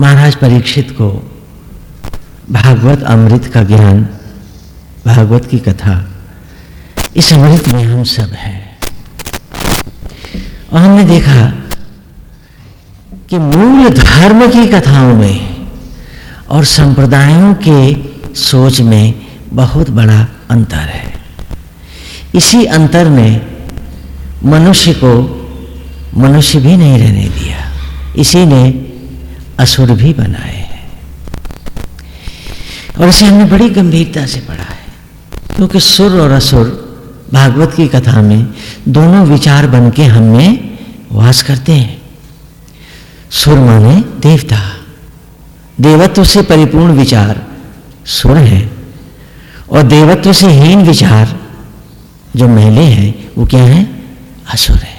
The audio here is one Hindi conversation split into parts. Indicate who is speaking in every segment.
Speaker 1: महाराज परीक्षित को भागवत अमृत का ज्ञान, भागवत की कथा, इस अमृत में हम सब हैं। और हमने देखा कि मूल धर्म की कथाओं में और संप्रदायों के सोच में बहुत बड़ा अंतर है। इसी अंतर ने मनुष्य को मनुष्य भी नहीं रहने दिया। इसी ने असुर भी बनाए हैं। और इसे हमने बड़ी गंभीरता से पढ़ा है, क्योंकि सुर और असुर भागवत की कथा में दोनों विचार बन के हमें वास करते हैं। सुर माने देवता। देवत्व से परिपूर्ण विचार सुर है, और देवत्व से हीन विचार जो मैले हैं, वो क्या है? असुर है।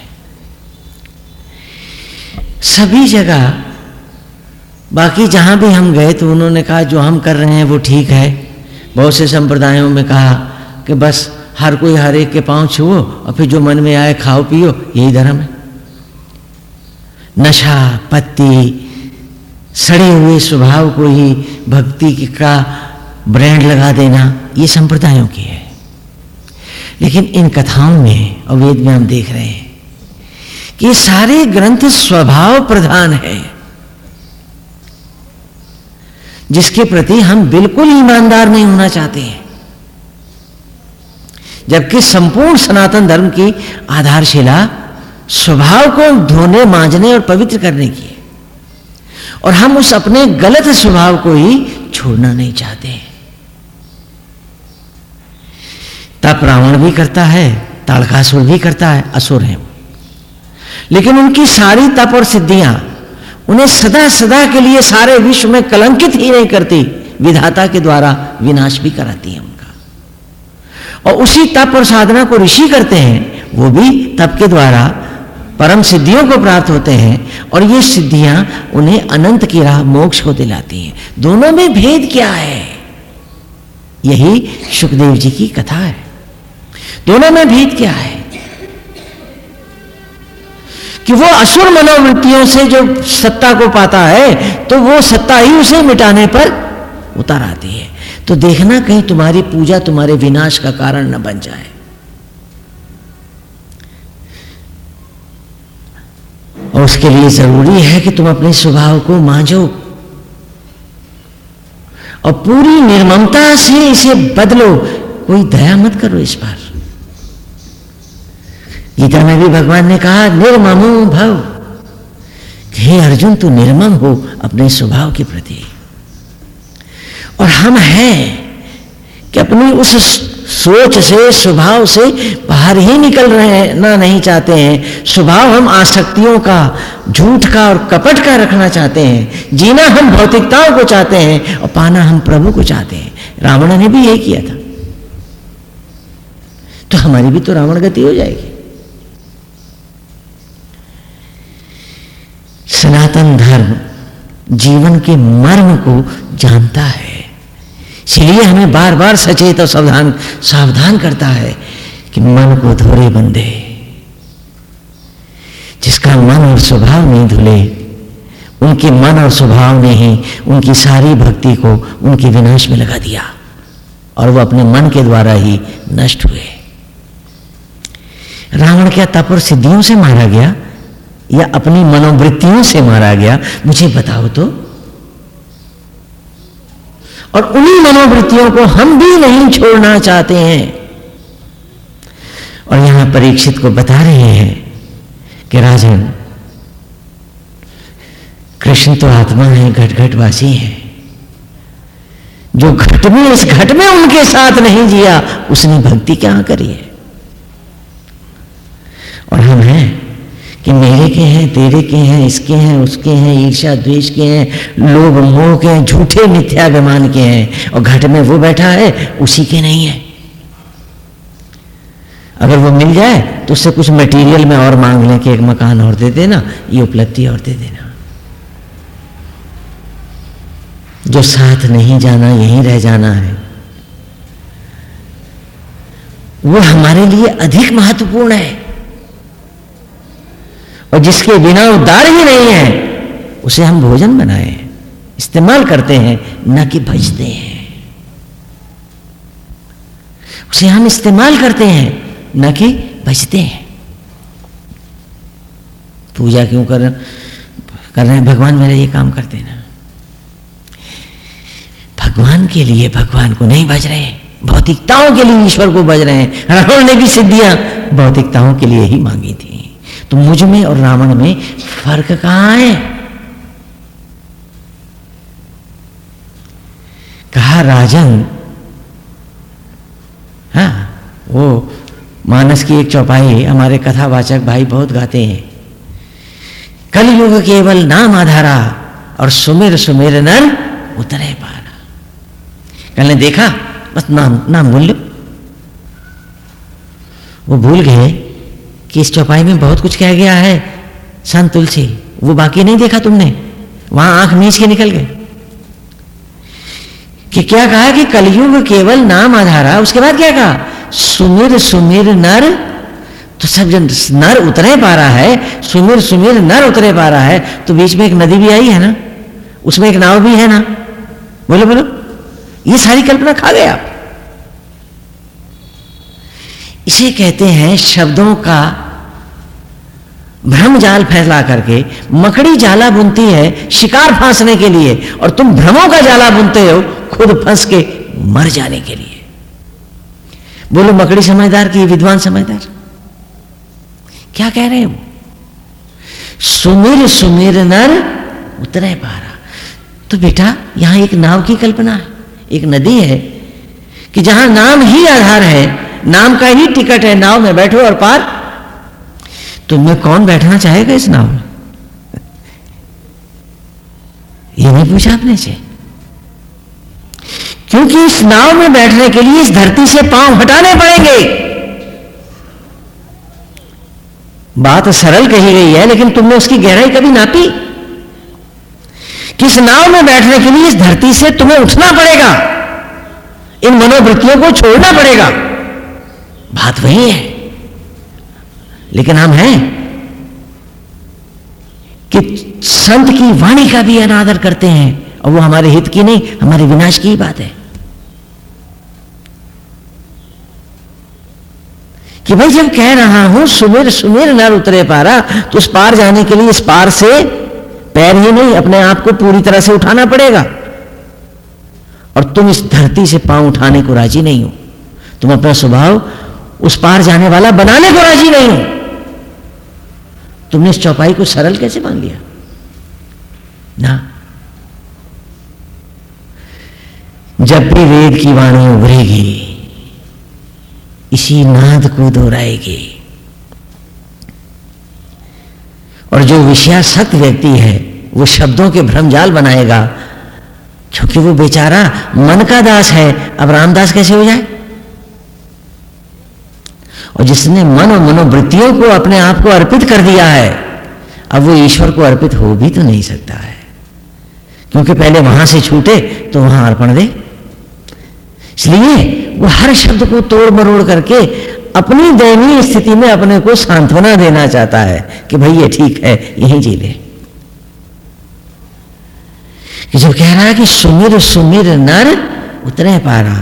Speaker 1: सभी जगह बाकी जहाँ भी हम गए तो उन्होंने कहा, जो हम कर रहे हैं वो ठीक है। बहुत से संप्रदायों में कहा कि बस हर कोई हर एक के पाँव छुओ और फिर जो मन में आए, खाओ पियो, यही धर्म है। नशा, पत्ती, सड़े हुए स्वभाव को ही भक्ति का ब्रांड लगा देना, ये संप्रदायों की है। लेकिन इन कथाओं में और वेद में हम देख रहे हैं कि सारे ग्रंथ स्वभाव प्रधान है। जिसके प्रति हम बिल्कुल ईमानदार नहीं होना चाहते हैं। जबकि संपूर्ण सनातन धर्म की आधारशिला स्वभाव को धोने मांझने और पवित्र करने की है। और हम उस अपने गलत स्वभाव को ही छोड़ना नहीं चाहते तप रावण भी करता है, ताड़कासुर भी करता है, असुर है लेकिन उनकी सारी तप और सिद्धियाँ उन्हें सदा सदा के लिए सारे विश्व में कलंकित ही नहीं करती। विधाता के द्वारा विनाश भी कराती है उनका। और उसी तप और साधना को ऋषि करते हैं, वो भी तप के द्वारा परम सिद्धियों को प्राप्त होते हैं और ये सिद्धियाँ उन्हें अनंत की राह मोक्ष को दिलाती हैं। दोनों में भेद क्या है? यही सुखदेव जी की कथा है। दोनों में भेद क्या है? कि वो असुर मनोवृत्तियों से जो सत्ता को पाता है तो वो सत्ता ही उसे मिटाने पर उतर आती है। तो देखना कहीं तुम्हारी पूजा तुम्हारे विनाश का कारण न बन जाए। और उसके लिए ज़रूरी है कि तुम अपने स्वभाव को मांझो। और पूरी निर्ममता से इसे बदलो। कोई दया मत करो इस पर गीता में भी भगवान ने कहा, निर्ममो भव। हे अर्जुन, तू निर्मम हो अपने स्वभाव के प्रति। और हम हैं कि अपनी उस सोच से, स्वभाव से बाहर ही निकल रहे ना नहीं चाहते हैं। स्वभाव हम आसक्तियों का, झूठ का और कपट का रखना चाहते हैं। जीना हम भौतिकताओं को चाहते हैं और पाना हम प्रभु को चाहते हैं। रावण ने भी यही किया था। तो हमारी भी तो रावण गति हो जाएगी। सनातन धर्म जीवन के मर्म को जानता है। इसलिए हमें बार बार सचेत और सावधान सावधान करता है कि मन को धोरे बंदे जिसका मन और स्वभाव नहीं धुले, उनके मन और स्वभाव ने ही उनकी सारी भक्ति को उनके विनाश में लगा दिया और वो अपने मन के द्वारा ही नष्ट हुए। रावण क्या तप और सिद्धियों से मारा गया? या अपनी मनोवृत्तियों से मारा गया, मुझे बताओ तो। और उन्हीं मनोवृत्तियों को हम भी नहीं छोड़ना चाहते हैं। और यहाँ परीक्षित को बता रहे हैं कि राजन, कृष्ण तो आत्मा है घट घटवासी है। जो घट में, इस घट में उनके साथ नहीं जिया, उसने भक्ति क्या करी है? और हम हैं। कि मेरे के हैं, तेरे के हैं, इसके हैं, उसके हैं ईर्षा द्वेष के हैं, लोभ, मोह के हैं, झूठे, मिथ्याभिमान के हैं। और घट में वो बैठा है, उसी के नहीं है। अगर वो मिल जाए तो उससे कुछ मटेरियल में और मांग लें कि एक मकान और दे देना, ये उपलब्धि और दे देना। जो साथ नहीं जाना, यहीं रह जाना है। वो हमारे लिए अधिक महत्वपूर्ण है। और जिसके बिना उद्धार ही नहीं है, उसे हम भोजन बनाए इस्तेमाल करते हैं, न कि भजते हैं। उसे हम इस्तेमाल करते हैं, न कि भजते हैं। पूजा क्यों कर कर रहे हैं? भगवान मेरा ये काम करते ना। भगवान के लिए भगवान को नहीं भज रहे, भौतिकताओं के लिए ईश्वर को भज रहे हैं। रावण ने भी सिद्धियाँ भौतिकताओं के लिए ही मांगी थी। तो मुझमें और रावण में फ़र्क कहाँ है? कहा राजन हाँ वो मानस की एक चौपाई हमारे कथावाचक भाई बहुत गाते हैं। कलयुग केवल नाम आधारा और सुमेर सुमेर नर उतरे पारा कल ने देखा? बस नाम नाम भूल लो। वो भूल गए। कि इस चौपाई में बहुत कुछ कह गया है। संत तुलसी, वो बाकी नहीं देखा तुमने? वहाँ आँख मीच के निकल गए। कि क्या कहा कि कलयुग केवल नाम आधारा, उसके बाद क्या कहा? सुमिर सुमिर नर तो सब जन नर उतरे पा रहा है, सुमिर सुमिर नर उतरे पा रहा है तो बीच में एक नदी भी आई है ना? उसमें एक नाव भी है ना? बोलो बोलो। ये सारी कल्पना खा गए आप। इसे कहते हैं शब्दों का भ्रम जाल फैला करके, मकड़ी जाला बुनती है शिकार फांसने के लिए, और तुम भ्रमों का जाला बुनते हो खुद फंस के मर जाने के लिए। बोलो, मकड़ी समझदार की, विद्वान समझदार? क्या कह रहे हो? सुमिर सुमिर नर उतरे पारा। तो बेटा, यहाँ एक नाव की कल्पना है। एक नदी है कि जहाँ नाम ही आधार है नाम का ही टिकट है, नाव में बैठो और पार। तुम्हें कौन बैठना चाहेगा इस नाव में? ये नहीं पूछा आपने से क्योंकि इस नाव में बैठने के लिए इस धरती से पाँव हटाने पड़ेंगे। बात सरल कही गई है, लेकिन तुमने उसकी गहराई कभी नापी? किस नाव में बैठने के लिए इस धरती से तुम्हें उठना पड़ेगा। इन मनोवृत्तियों को छोड़ना पड़ेगा। बात वही है। लेकिन हम हैं कि संत की वाणी का भी अनादर करते हैं और वो हमारे हित की नहीं, हमारे विनाश की ही बात है। कि भाई जब कह रहा हूँ, सुमेर सुमेर नर उतरे पारा तो उस पार जाने के लिए इस पार से पैर ही नहीं, अपने आप को पूरी तरह से उठाना पड़ेगा। और तुम इस धरती से पाँव उठाने को राज़ी नहीं हो। तुम अपना स्वभाव उस पार जाने वाला बनाने को राज़ी नहीं हो। तुमने इस चौपाई को सरल कैसे मान लिया? ना। जब भी वेद की वाणी उभरेगी, इसी नाद को दोहराएगी। और जो विषयासक्त व्यक्ति है, वो शब्दों के भ्रमजाल बनाएगा, क्योंकि वो बेचारा मन का दास है। अब रामदास कैसे हो जाए? और जिसने मन और मनोवृत्तियों को अपने आप को अर्पित कर दिया है, अब वो ईश्वर को अर्पित हो भी तो नहीं सकता है। क्योंकि पहले वहाँ से छूटे तो वहाँ अर्पण दे। इसलिए वो हर शब्द को तोड़ मरोड़ करके अपनी दयनीय स्थिति में अपने को सांत्वना देना चाहता है कि भाई ये ठीक है, यही जी ले। जब कह रहा है कि सुमिर सुमिर नर, उतरे पारा।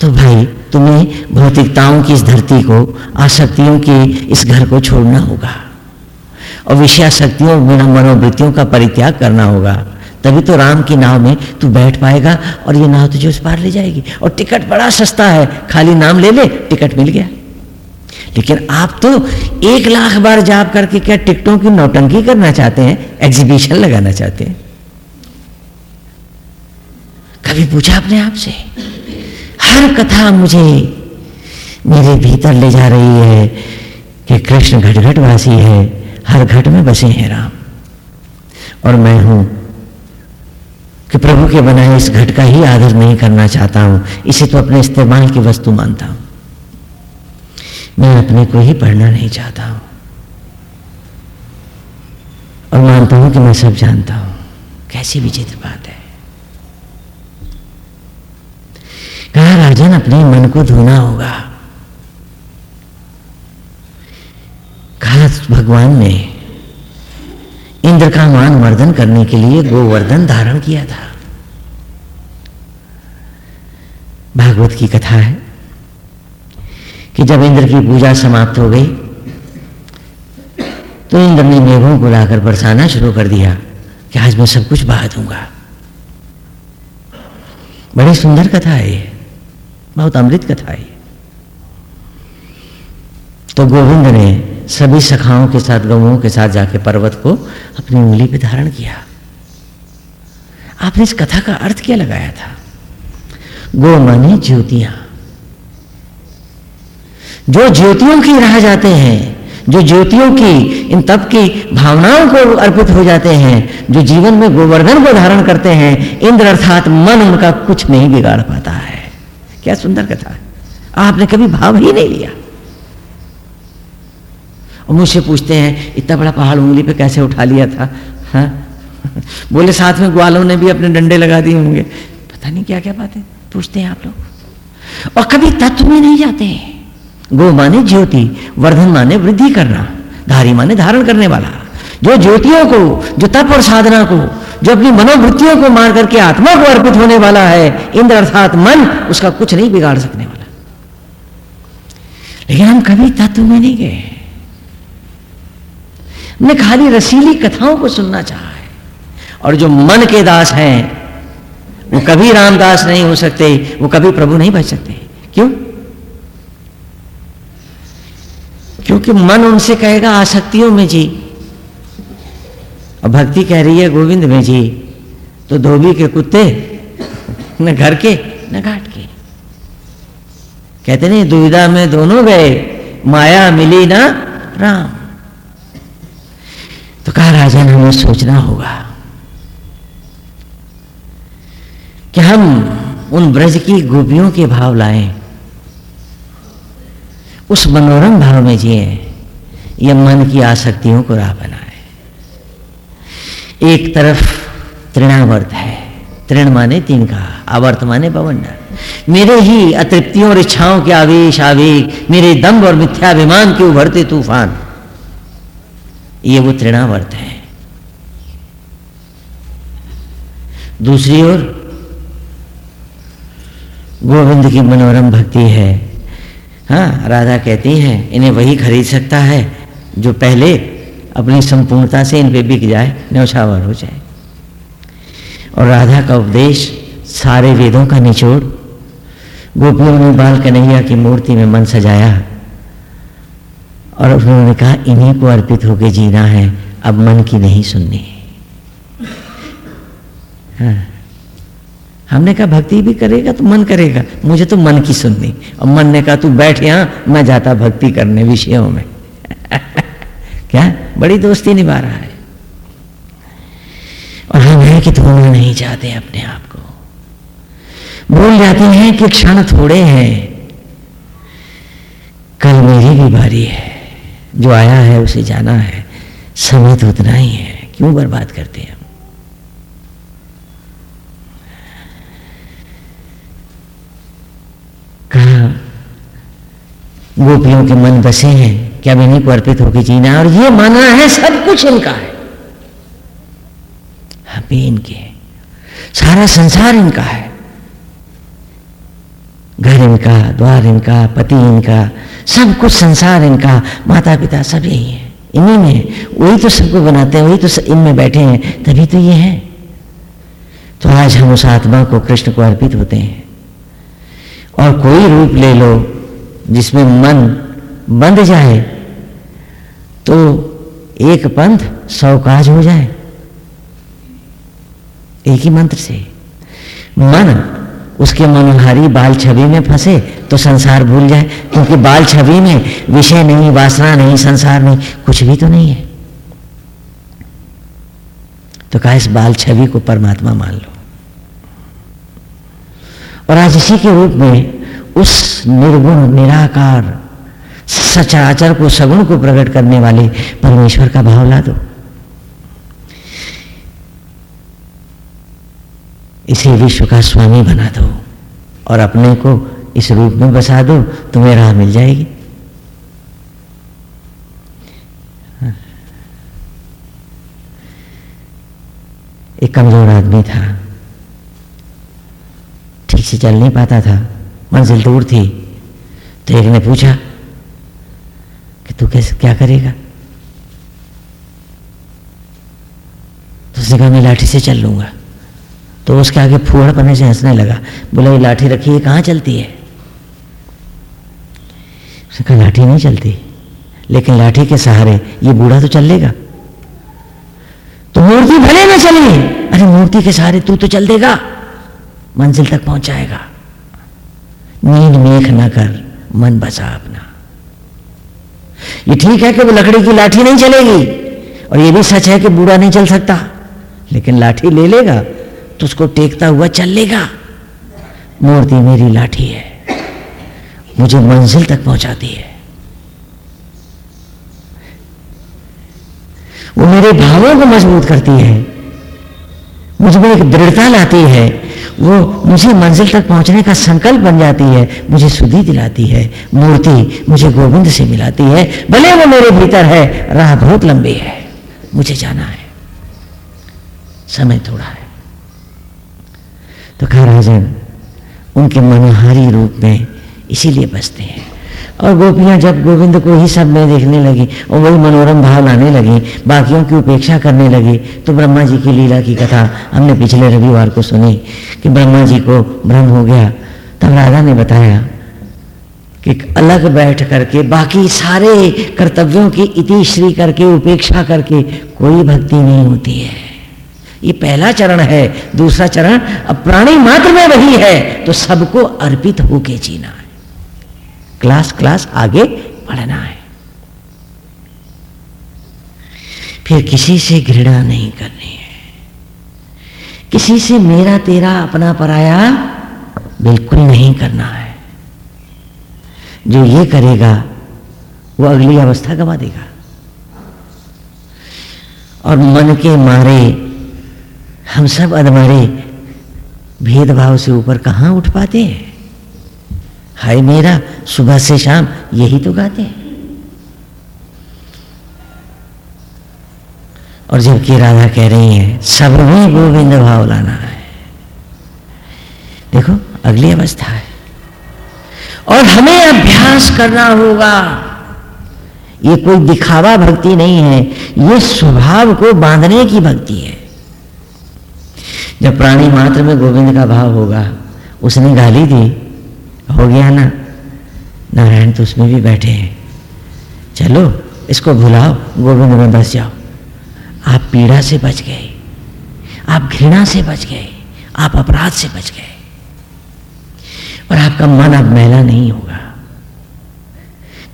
Speaker 1: तो भाई, तुम्हें भौतिकताओं की इस धरती को, आसक्तियों के इस घर को छोड़ना होगा। और विषयाशक्तियों मनोवृत्तियों का परित्याग करना होगा। तभी तो राम की नाव में तू बैठ पाएगा और ये नाव तुझे उस पार ले जाएगी। और टिकट बड़ा सस्ता है। खाली नाम ले ले, टिकट मिल गया। लेकिन आप तो एक लाख बार जाप करके क्या टिकटों की नौटंकी करना चाहते हैं? एग्जीबिशन लगाना चाहते हैं। कभी पूछा अपने आप से? हर कथा मुझे मेरे भीतर ले जा रही है कि कृष्ण घट घट वासी है, हर घट में बसे हैं राम। और मैं हूँ कि प्रभु के बनाए इस घट का ही आदर नहीं करना चाहता हूँ, इसे तो अपने इस्तेमाल की वस्तु मानता हूँ। मैं अपने को ही पढ़ना नहीं चाहता हूँ। और मानता हूँ कि मैं सब जानता हूँ। कैसी विचित्र बात है। कहा, राजन, अपने मन को धोना होगा। कहा भगवान ने इंद्र का मान वर्धन करने के लिए गोवर्धन धारण किया था। भागवत की कथा है कि जब इंद्र की पूजा समाप्त हो गई तो इंद्र ने मेघों को लाकर बरसाना शुरू कर दिया कि आज मैं सब कुछ बहा दूँगा। बड़ी सुंदर कथा है ये। बहुत अमृत कथा है। तो गोविंद ने सभी सखाओं के साथ, गवों के साथ जाके पर्वत को अपनी उंगली पे धारण किया। आपने इस कथा का अर्थ क्या लगाया था? गो मानी ज्योतियाँ। जो ज्योतियों की राह जाते हैं, जो ज्योतियों की, इन तप की भावनाओं को अर्पित हो जाते हैं, जो जीवन में गोवर्धन को धारण करते हैं, इंद्र अर्थात मन उनका कुछ नहीं बिगाड़ पाता है। क्या सुंदर कथा है। आपने कभी भाव ही नहीं लिया। और मुझसे पूछते हैं, इतना बड़ा पहाड़ उंगली पे कैसे उठा लिया था? हा? बोले, साथ में ग्वालों ने भी अपने डंडे लगा दिए होंगे। पता नहीं क्या क्या बातें पूछते हैं आप लोग। और कभी तत्व में नहीं जाते हैं। गो माने ज्योति, वर्धन माने वृद्धि करना, धारी माने धारण करने वाला। जो ज्योतियों को, जो तप और साधना को जो अपनी मनोवृत्तियों को मार करके आत्मा को अर्पित होने वाला है, इंद्र अर्थात मन, उसका कुछ नहीं बिगाड़ सकने वाला। लेकिन हम कभी तत्व में नहीं गए। हमने खाली रसीली कथाओं को सुनना चाहा है। और जो मन के दास हैं, वो कभी रामदास नहीं हो सकते, वो कभी प्रभु नहीं बच सकते। क्यों? क्योंकि मन उनसे कहेगा, आसक्तियों में जी और भक्ति कह रही है, गोविंद में जी तो धोबी के कुत्ते न घर के, न घाट के। कहते नहीं, दुविधा में दोनों गए, माया मिली ना राम। तो कहा राजन हमें सोचना होगा कि हम उन ब्रज की गोपियों के भाव लाए, उस मनोरम भाव में जिए, या मन की आसक्तियों को राह बनाए। एक तरफ़ तृणावर्त है। तृण माने तीन का, आवर्त माने बवंडर मेरे ही अतृप्तियों और इच्छाओं के आवेश, आवेग, मेरे दम्भ और मिथ्याभिमान के उभरते तूफ़ान, ये वो तृणावर्त है। दूसरी ओर, गोविंद की मनोरम भक्ति है। हाँ राधा कहती हैं, इन्हें वही खरीद सकता है जो पहले अपनी संपूर्णता से इन पे बिक जाए, न्यौछावर हो जाए। और राधा का उपदेश, सारे वेदों का निचोड़, गोपियों ने बाल कन्हैया की मूर्ति में मन सजाया। और उन्होंने कहा, इन्हीं को अर्पित होकर जीना है, अब मन की नहीं सुननी। हाँ। हमने कहा, भक्ति भी करेगा तो मन करेगा, मुझे तो मन की सुननी। और मन ने कहा, तू बैठ यहाँ, मैं जाता भक्ति करने विषयों में। क्या? बड़ी दोस्ती निभा रहा है। और हम हैं कि धोना नहीं चाहते अपने आप को। बोल जाते हैं कि क्षण थोड़े हैं। कल मेरी भी बारी है। जो आया है, उसे जाना है। समय तो उतना ही है। क्यों बर्बाद करते हैं हम? कहा, गोपियों के मन बसे हैं। क्या इन्हीं को अर्पित होकर जीना और ये मानना है, सब कुछ इनका है। हम भी इनके सारा संसार इनका है। घर इनका, द्वार इनका, पति इनका, सब कुछ संसार इनका माता पिता सब यही है। इन्हीं में वही तो सबको बनाते हैं, वही तो इनमें बैठे हैं। तभी तो ये है। तो आज हम उस आत्मा को कृष्ण को अर्पित होते हैं। और कोई रूप ले लो जिसमें मन बंध जाए तो एक पंथ सौ काज हो जाए। एक ही मंत्र से। मन, उसके मनोहारी बाल छवि में फंसे तो संसार भूल जाए, क्योंकि बाल छवि में विषय नहीं, वासना नहीं, संसार नहीं, कुछ भी तो नहीं है। तो कहा, इस बाल छवि को परमात्मा मान लो। और आज इसी के रूप में उस निर्गुण, निराकार सचराचर को, सगुण को प्रकट करने वाले परमेश्वर का भाव ला दो। इसे विश्व का स्वामी बना दो और अपने को इस रूप में बसा दो, तुम्हें राह मिल जाएगी। एक कमज़ोर आदमी था। ठीक से चल नहीं पाता था। मंजिल दूर थी। तो एक ने पूछा तू कैसे, क्या करेगा? तो उसने कहा मैं लाठी से चल लूँगा। तो उसके आगे फूहड़ पने से हंसने लगा। बोला, ये लाठी रखी है, कहाँ चलती है? उसने कहा, लाठी नहीं चलती। लेकिन लाठी के सहारे, ये बूढ़ा तो चल लेगा। तो मूर्ति भले ना चले। अरे, मूर्ति के सहारे तू तो चल देगा। मंजिल तक पहुंचाएगा। नींद मेख ना कर, मन बसा अपना। ये ठीक है कि वो लकड़ी की लाठी नहीं चलेगी? और ये भी सच है कि बूढ़ा नहीं चल सकता। लेकिन लाठी ले लेगा तो उसको टेकता हुआ चल लेगा। मूर्ति मेरी लाठी है, मुझे मंजिल तक पहुंचाती है। वो मेरे भावों को मज़बूत करती है। मुझमें एक दृढ़ता लाती है। वो मुझे मंजिल तक पहुँचने का संकल्प बन जाती है। मुझे सुधी दिलाती है। मूर्ति मुझे गोविंद से मिलाती है। भले वो मेरे भीतर है, राह बहुत लंबी है। मुझे जाना है। समय थोड़ा है। तो कहा राजन उनके मनोहारी रूप में इसीलिए बसते हैं। और गोपियाँ जब गोविंद को ही सब में देखने लगी, और वही मनोरम भाव लाने लगी, बाकियों की उपेक्षा करने लगी तो ब्रह्मा जी की लीला की कथा हमने पिछले रविवार को सुनी, कि ब्रह्मा जी को भ्रम हो गया। तब राधा ने बताया कि अलग बैठ करके, बाकी सारे कर्तव्यों की इति श्री करके, उपेक्षा करके कोई भक्ति नहीं होती है। ये पहला चरण है, दूसरा चरण, अब प्राणी मात्र में वही है तो सबको अर्पित होके जीना। क्लास क्लास आगे बढ़ना है। फिर किसी से घृणा नहीं करनी है। किसी से मेरा तेरा अपना पराया बिल्कुल नहीं करना है। जो ये करेगा, वो अगली अवस्था गवा देगा। और मन के मारे, हम सब अधमारे भेदभाव से ऊपर कहाँ उठ पाते हैं? हाय मेरा, सुबह से शाम यही तो गाते हैं। और जबकि राधा कह रही है, सब में गोविंद भाव लाना है। देखो, अगली अवस्था है। और हमें अभ्यास करना होगा। ये कोई दिखावा भक्ति नहीं है, ये स्वभाव को बांधने की भक्ति है। जब प्राणी मात्र में गोविंद का भाव होगा, उसने गाली दी हो गया ना? नारायण तो उसमें भी बैठे हैं। चलो, इसको भुलाओ गोविंद में बस जाओ। आप पीड़ा से बच गए। आप घृणा से बच गए। आप अपराध से बच गए। और आपका मन अब मैला नहीं होगा।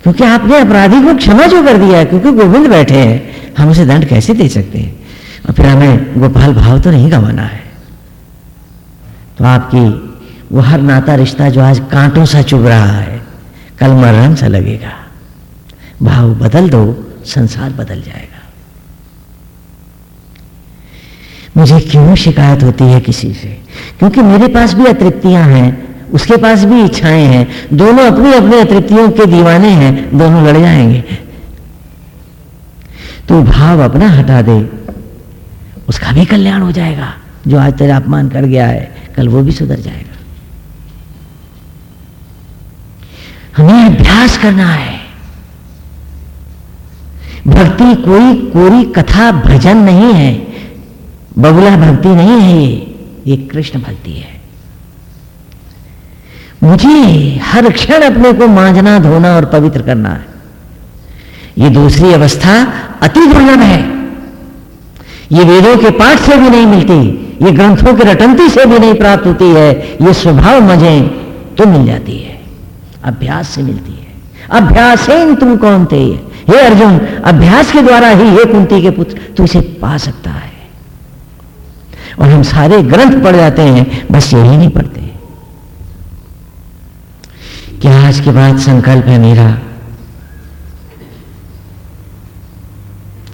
Speaker 1: क्योंकि आपने अपराधी को क्षमा जो कर दिया है, क्योंकि गोविंद बैठे हैं। हम उसे दंड कैसे दे सकते हैं? और फिर हमें गोपाल भाव तो नहीं गंवाना है। तो आपकी वो हर नाता रिश्ता जो आज कांटों सा चुभ रहा है, कल मरण सा लगेगा। भाव बदल दो, संसार बदल जाएगा। मुझे क्यों शिकायत होती है किसी से? क्योंकि मेरे पास भी अतृप्तियाँ हैं, उसके पास भी इच्छाएँ हैं, दोनों अपनी अपनी अतृप्तियों के दीवाने हैं, दोनों लड़ जाएँगे। तो भाव अपना हटा दे, उसका भी कल्याण हो जाएगा। जो आज तेरा अपमान कर गया है, कल वो भी सुधर जाएगा। हमें अभ्यास करना है। भक्ति कोई कोरी कथा भजन नहीं है। बबुला भक्ति नहीं है ये। ये कृष्ण भक्ति है। मुझे हर क्षण अपने को मांझना, धोना और पवित्र करना है। ये दूसरी अवस्था अति दुर्लभ है। ये वेदों के पाठ से भी नहीं मिलती, ये ग्रंथों के रटंती से भी नहीं प्राप्त होती है। ये स्वभाव मज़े तो मिल जाती है। अभ्यास से मिलती है। अभ्यास तुम कौन थे? हे अर्जुन, अभ्यास के द्वारा ही हे कुंती के पुत्र, तू इसे पा सकता है। और हम सारे ग्रंथ पढ़ जाते हैं, बस यही नहीं पढ़ते। क्या आज के बाद संकल्प है मेरा?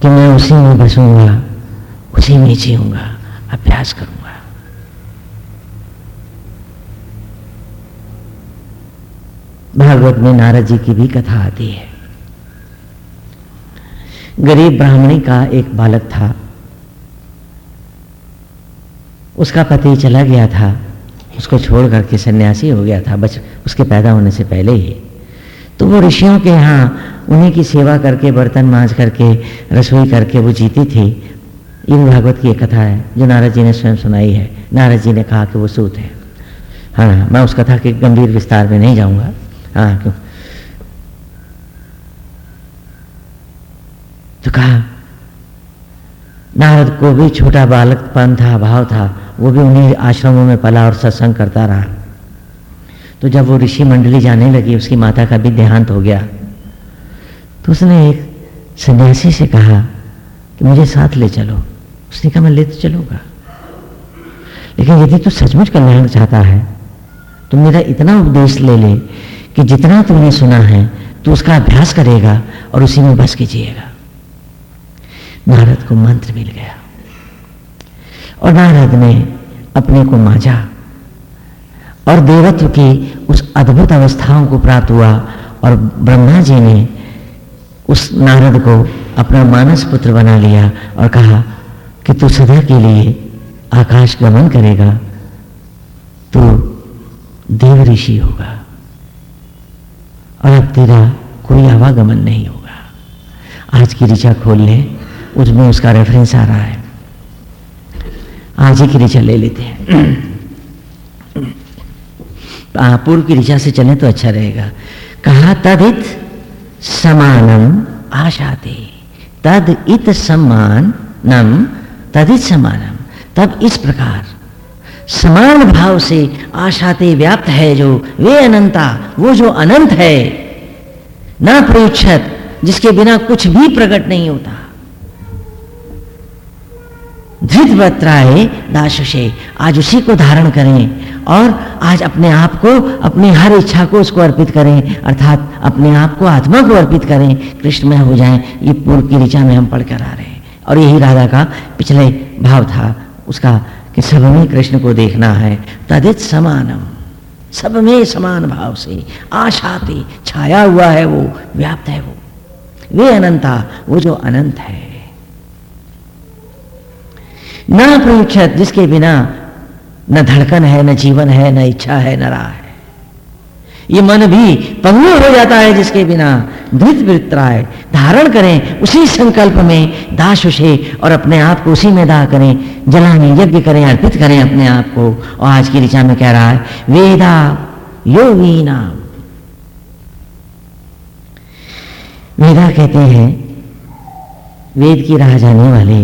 Speaker 1: कि मैं उसी में बसूँगा, उसी में जीऊँगा, अभ्यास करूँगा। भागवत में नारद जी की भी कथा आती है। गरीब ब्राह्मणी का एक बालक था। उसका पति चला गया था। उसको छोड़ करके सन्यासी हो गया था। बच, उसके पैदा होने से पहले ही। तो वो ऋषियों के यहाँ उन्हीं की सेवा करके, बर्तन मांझ करके, रसोई करके वो जीती थी। ये भागवत की एक कथा है, जो नारद जी ने स्वयं सुनाई है। नारद जी ने कहा कि वो सूत है। हाँ मैं उस कथा के गंभीर विस्तार में नहीं जाऊँगा। हाँ क्यों तो कहा, नारद को भी छोटा बालकपन था भाव था, वो भी उन्हीं आश्रमों में पला और सत्संग करता रहा। तो जब वो ऋषि मंडली जाने लगी, उसकी माता का भी देहांत हो गया तो उसने एक सन्यासी से कहा कि मुझे साथ ले चलो। उसने कहा, मैं ले तो चलूँगा। लेकिन यदि तू सचमुच कल्याण चाहता है तो मेरा इतना उपदेश ले ले कि जितना तुमने सुना है तो उसका अभ्यास करेगा और उसी में बस कीजिएगा। नारद को मंत्र मिल गया। और नारद ने अपने को मांझा और देवत्व की उस अद्भुत अवस्थाओं को प्राप्त हुआ और ब्रह्मा जी ने उस नारद को अपना मानस पुत्र बना लिया और कहा कि तू सदा के लिए आकाश गमन करेगा तो देव ऋषि होगा। और अब तेरा कोई आवागमन नहीं होगा। आज की ऋचा खोल ले, उसमें उसका रेफरेंस आ रहा है। आज ही की ऋचा ले लेते हैं। पूर्व की ऋचा से चले तो अच्छा रहेगा। कहा, तदित समानम आशाते। तद इत सम्मान नम तदित समानम। तब इस प्रकार समान भाव से आशाते व्याप्त है जो वे अनंता, वो जो अनंत है। ना प्रेक्षत जिसके बिना कुछ भी प्रकट नहीं होता। धृतवत्राए दाशुषे आज उसी को धारण करें और आज अपने आप को, अपनी हर इच्छा को उसको अर्पित करें, अर्थात अपने आप को आत्मा को अर्पित करें। कृष्ण कृष्णमय हो जाएँ, ये पूर्व की ऋचा में हम पढ़कर आ रहे हैं। और यही राधा का पिछले भाव था, उसका कि सब में कृष्ण को देखना है। तदित समानम। सब में समान भाव से आशाते छाया हुआ है वो, व्याप्त है वो। वे अनंता, वो जो अनंत है। ना प्रयुक्षत जिसके बिना न धड़कन है, न जीवन है, न इच्छा है, न राह है। ये मन भी पंगु हो जाता है जिसके बिना धृत वृत्राय। धारण करें उसी संकल्प में, दास उसे और अपने आप को उसी में दाह करें। जलाने यज्ञ करें, अर्पित करें अपने आप को। और आज की ऋचा में कह रहा है, वेदा योगी नाम। वेदा कहते हैं, वेद की राह जाने वाले,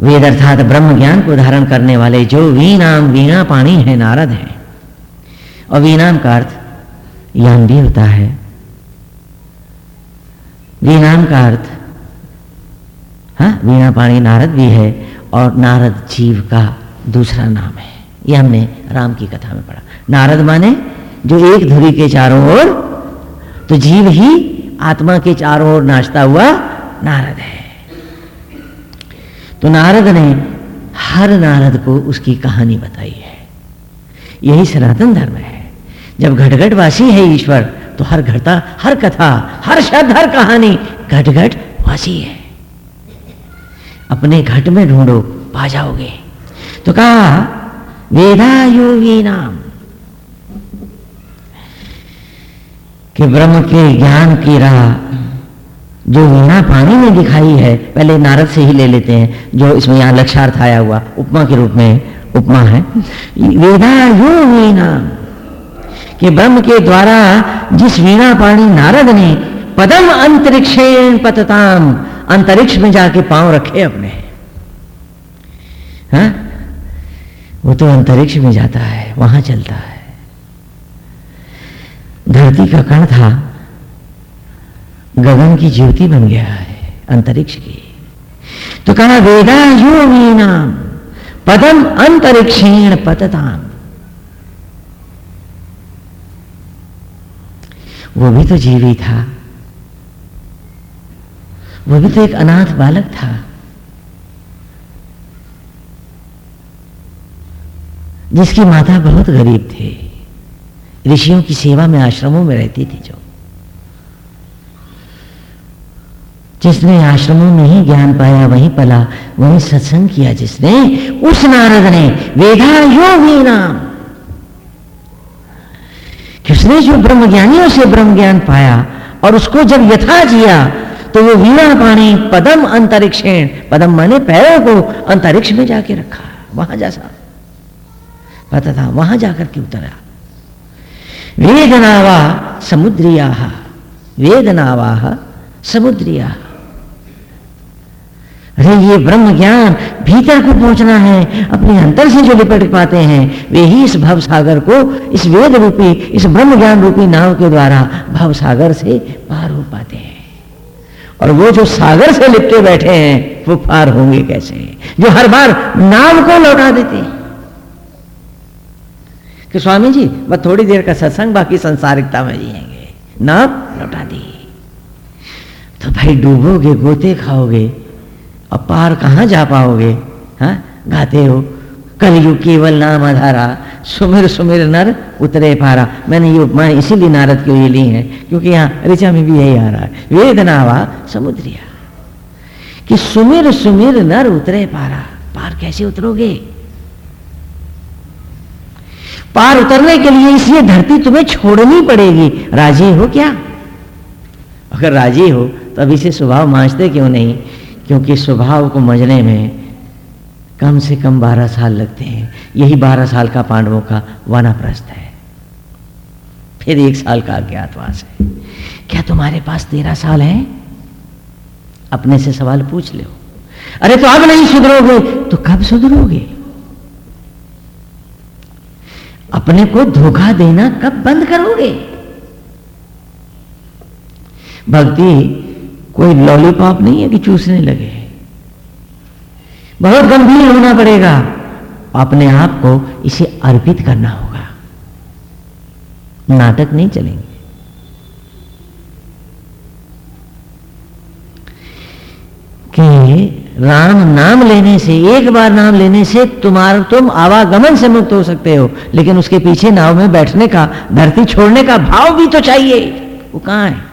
Speaker 1: वेद अर्थात ब्रह्म ज्ञान को धारण करने वाले जो वीणाम, वीणा पाणी है, नारद है। वीणाम का अर्थ यान भी होता है। वीणाम का अर्थ, हा, वीणा पाणी नारद भी है और नारद जीव का दूसरा नाम है। यह हमने राम की कथा में पढ़ा। नारद माने जो एक धुरी के चारों ओर तो जीव ही आत्मा के चारों ओर नाचता हुआ नारद है। तो नारद ने हर नारद को उसकी कहानी बताई है। यही सनातन धर्म है। जब घटघट वासी है ईश्वर तो हर घटता, हर कथा, हर शब्द, हर कहानी घटघट वासी है। अपने घट में ढूंढो, पा जाओगे। तो कहा वेदा योगी नाम कि ब्रह्म के ज्ञान की राह, जो वीणा पानी में दिखाई है, पहले नारद से ही ले लेते हैं, जो इसमें यहाँ लक्षार्थ आया हुआ, उपमा के रूप में, उपमा है। वेदा यो वीणा कि ब्रह्म के द्वारा जिस वीणा पाणी नारद ने पदम अंतरिक्षेण पतताम, अंतरिक्ष में जाके पाँव रखे अपने। हा? वो तो अंतरिक्ष में जाता है, वहाँ चलता है। धरती का कण था, गगन की ज्योति बन गया है अंतरिक्ष की। तो कहा वेदा नाम पदम अंतरिक्षेण पतताम। वो भी तो जीवी था। वो भी तो एक अनाथ बालक था। जिसकी माता बहुत गरीब थे। ऋषियों की सेवा में आश्रमों में रहती थी जो। जिसने आश्रमों में ही ज्ञान पाया, वहीं पला, वहीं सत्संग किया जिसने, उस नारद ने वेदा योगी नाम। किसने जो ब्रह्म ज्ञानियों से ब्रह्म ज्ञान पाया और उसको जब यथा जिया तो वो वीणा पानी, पदम अंतरिक्षेण, पदम माने पैरों को अंतरिक्ष में जाके रखा, वहाँ जैसा पता था वहाँ जाकर के उतरा। वेदनावा समुद्रिया वेदनावा समुद्रिया। अरे ये ब्रह्म ज्ञान भीतर को पहुँचना है, अपने अंतर से जो लिपट पाते हैं, वे ही इस भव सागर को, इस वेद रूपी, इस ब्रह्म ज्ञान रूपी नाव के द्वारा भव सागर से पार हो पाते हैं। और वो जो सागर से लिपटे बैठे हैं, वो पार होंगे कैसे? जो हर बार नाव को लौटा देते हैं। कि स्वामी जी, बस थोड़ी देर का सत्संग, बाकी संसारिकता में जिएँगे। नाव लौटा दी। तो भाई डूबोगे, गोते खाओगे अब पार कहाँ जा पाओगे? हाँ? गाते हो। कलयुग केवल नाम आधारा सुमिर सुमिर नर उतरे पारा। मैंने ये उपमा इसीलिए नारद की ये ली है, क्योंकि यहाँ ऋचा में भी यही आ रहा है। वेदनावा समुद्रिया। कि सुमिर सुमिर नर उतरे पारा। पार कैसे उतरोगे? पार उतरने के लिए इसलिए धरती तुम्हें छोड़नी पड़ेगी। राज़ी हो क्या? अगर राज़ी हो तो अभी से स्वभाव मांझते क्यों नहीं? क्योंकि स्वभाव को मजने में कम से कम बारह साल लगते हैं। यही बारह साल का पांडवों का वानाप्रस्थ है। फिर एक साल का अज्ञातवास है। क्या तुम्हारे पास तेरह साल है? अपने से सवाल पूछ लो। अरे तो अब नहीं सुधरोगे तो कब सुधरोगे? अपने को धोखा देना कब बंद करोगे? भक्ति कोई लॉलीपॉप नहीं है कि चूसने लगे। बहुत गंभीर होना पड़ेगा। अपने आप को इसे अर्पित करना होगा। नाटक नहीं चलेंगे। कि राम नाम लेने से, एक बार नाम लेने से तुम्हारा, तुम आवागमन से मुक्त हो सकते हो। लेकिन उसके पीछे नाव में बैठने का, धरती छोड़ने का भाव भी तो चाहिए। वो कहाँ है?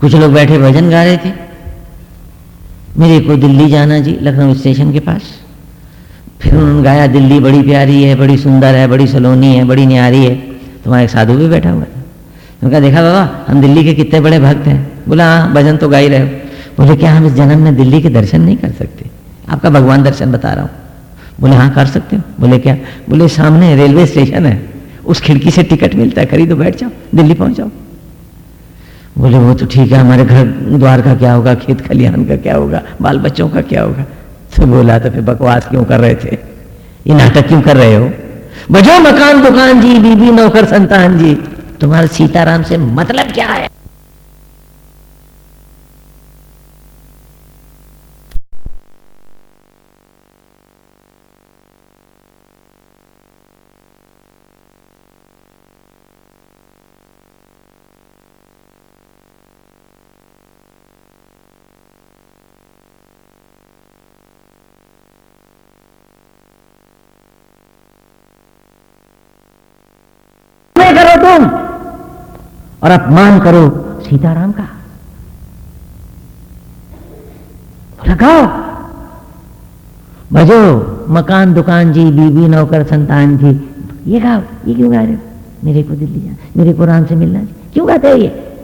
Speaker 1: कुछ लोग बैठे भजन गा रहे थे। मेरे को दिल्ली जाना जी, लखनऊ स्टेशन के पास। फिर उन्होंने गाया, दिल्ली बड़ी प्यारी है, बड़ी सुंदर है, बड़ी सलोनी है, बड़ी न्यारी है। तुम्हारा एक साधु भी बैठा हुआ है। उन्होंने कहा, देखा बाबा, हम दिल्ली के कितने बड़े भक्त हैं। बोला हाँ भजन तो गा ही रहे हो। बोले, क्या हम इस जन्म में दिल्ली के दर्शन नहीं कर सकते? आपका भगवान दर्शन बता रहा हूँ। बोले हाँ कर सकते हो। बोले, क्या? बोले, सामने रेलवे स्टेशन है। उस खिड़की से टिकट मिलता है, खरीदो, बैठ जाओ, दिल्ली पहुँच जाओ। बोले, वो तो ठीक है, हमारे घर द्वार का क्या होगा, खेत खलिहान का क्या होगा, बाल बच्चों का क्या होगा? तो बोला तो फिर बकवास क्यों कर रहे थे? ये नाटक क्यों कर रहे हो? बजो मकान दुकान जी, बीबी नौकर संतान जी, तुम्हारे सीताराम से मतलब क्या है करो तुम और अपमान करो, सीताराम का? लगाओ। भजो मकान, दुकान जी बीबी नौकर, संतान जी। ये गाओ, ये क्यों गा रहे हो? मेरे को दिल्ली जा मेरे को राम से मिलना क्यों गाते हो ये?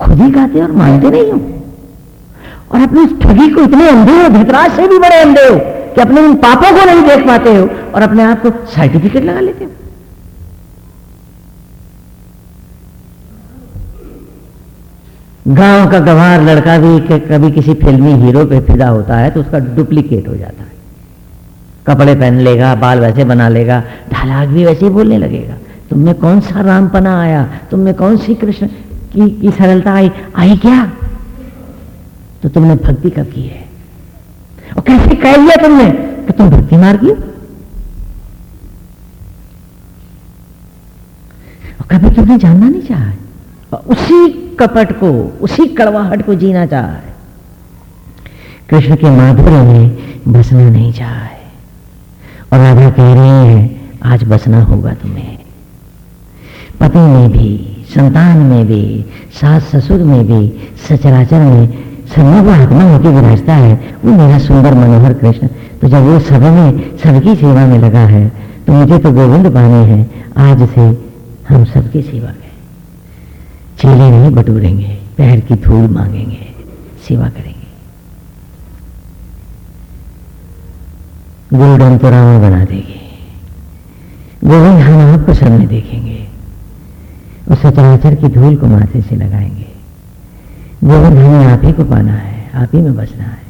Speaker 1: खुद ही गाते और मानते नहीं हो। और अपनी ठगी को इतने अंधे हो, धतराज से भी बड़े अंधे हो, कि अपने उन पापों को नहीं देख पाते हो और अपने आप को सर्टिफिकेट लगा लेते हो। गाँव का गवार लड़का भी कभी किसी फिल्मी हीरो पे फिदा होता है तो उसका डुप्लीकेट हो जाता है। कपड़े पहन लेगा बाल वैसे बना लेगा ढालाक भी वैसे बोलने लगेगा तुमने कौन सा रामपना आया? तुमने कौन सी कृष्ण की, की सरलता आई? आई क्या? तो तुमने भक्ति कब की है? और कैसे कह लिया तुमने कि तुम भक्ति मार्गी और कभी तुमने जानना नहीं चाहा? उसी कपट को, उसी कड़वाहट को जीना चाह। कृष्ण के माधुर्य में बसना नहीं चाह। और राधा कह रही है, आज बसना होगा तुम्हें। पति में भी, संतान में भी, सास ससुर में भी, सचराचर में समग्र आत्मा होकर विराजता है, वो मेरा सुंदर मनोहर कृष्ण। तो जब वो सब में, सबकी सेवा में लगा है तो मुझे तो गोविंद पाने हैं। आज से हम सबकी सेवा करें। चेले नहीं बटोरेंगे, पैर की धूल मांगेंगे, सेवा करेंगे। गोल्डन रावण बना देंगे। गोविंद हम आपको सामने देखेंगे। और सचराचर की धूल को माथे से लगाएँगे। गोविंद हमें आप ही को पाना है, आप ही में बसना है।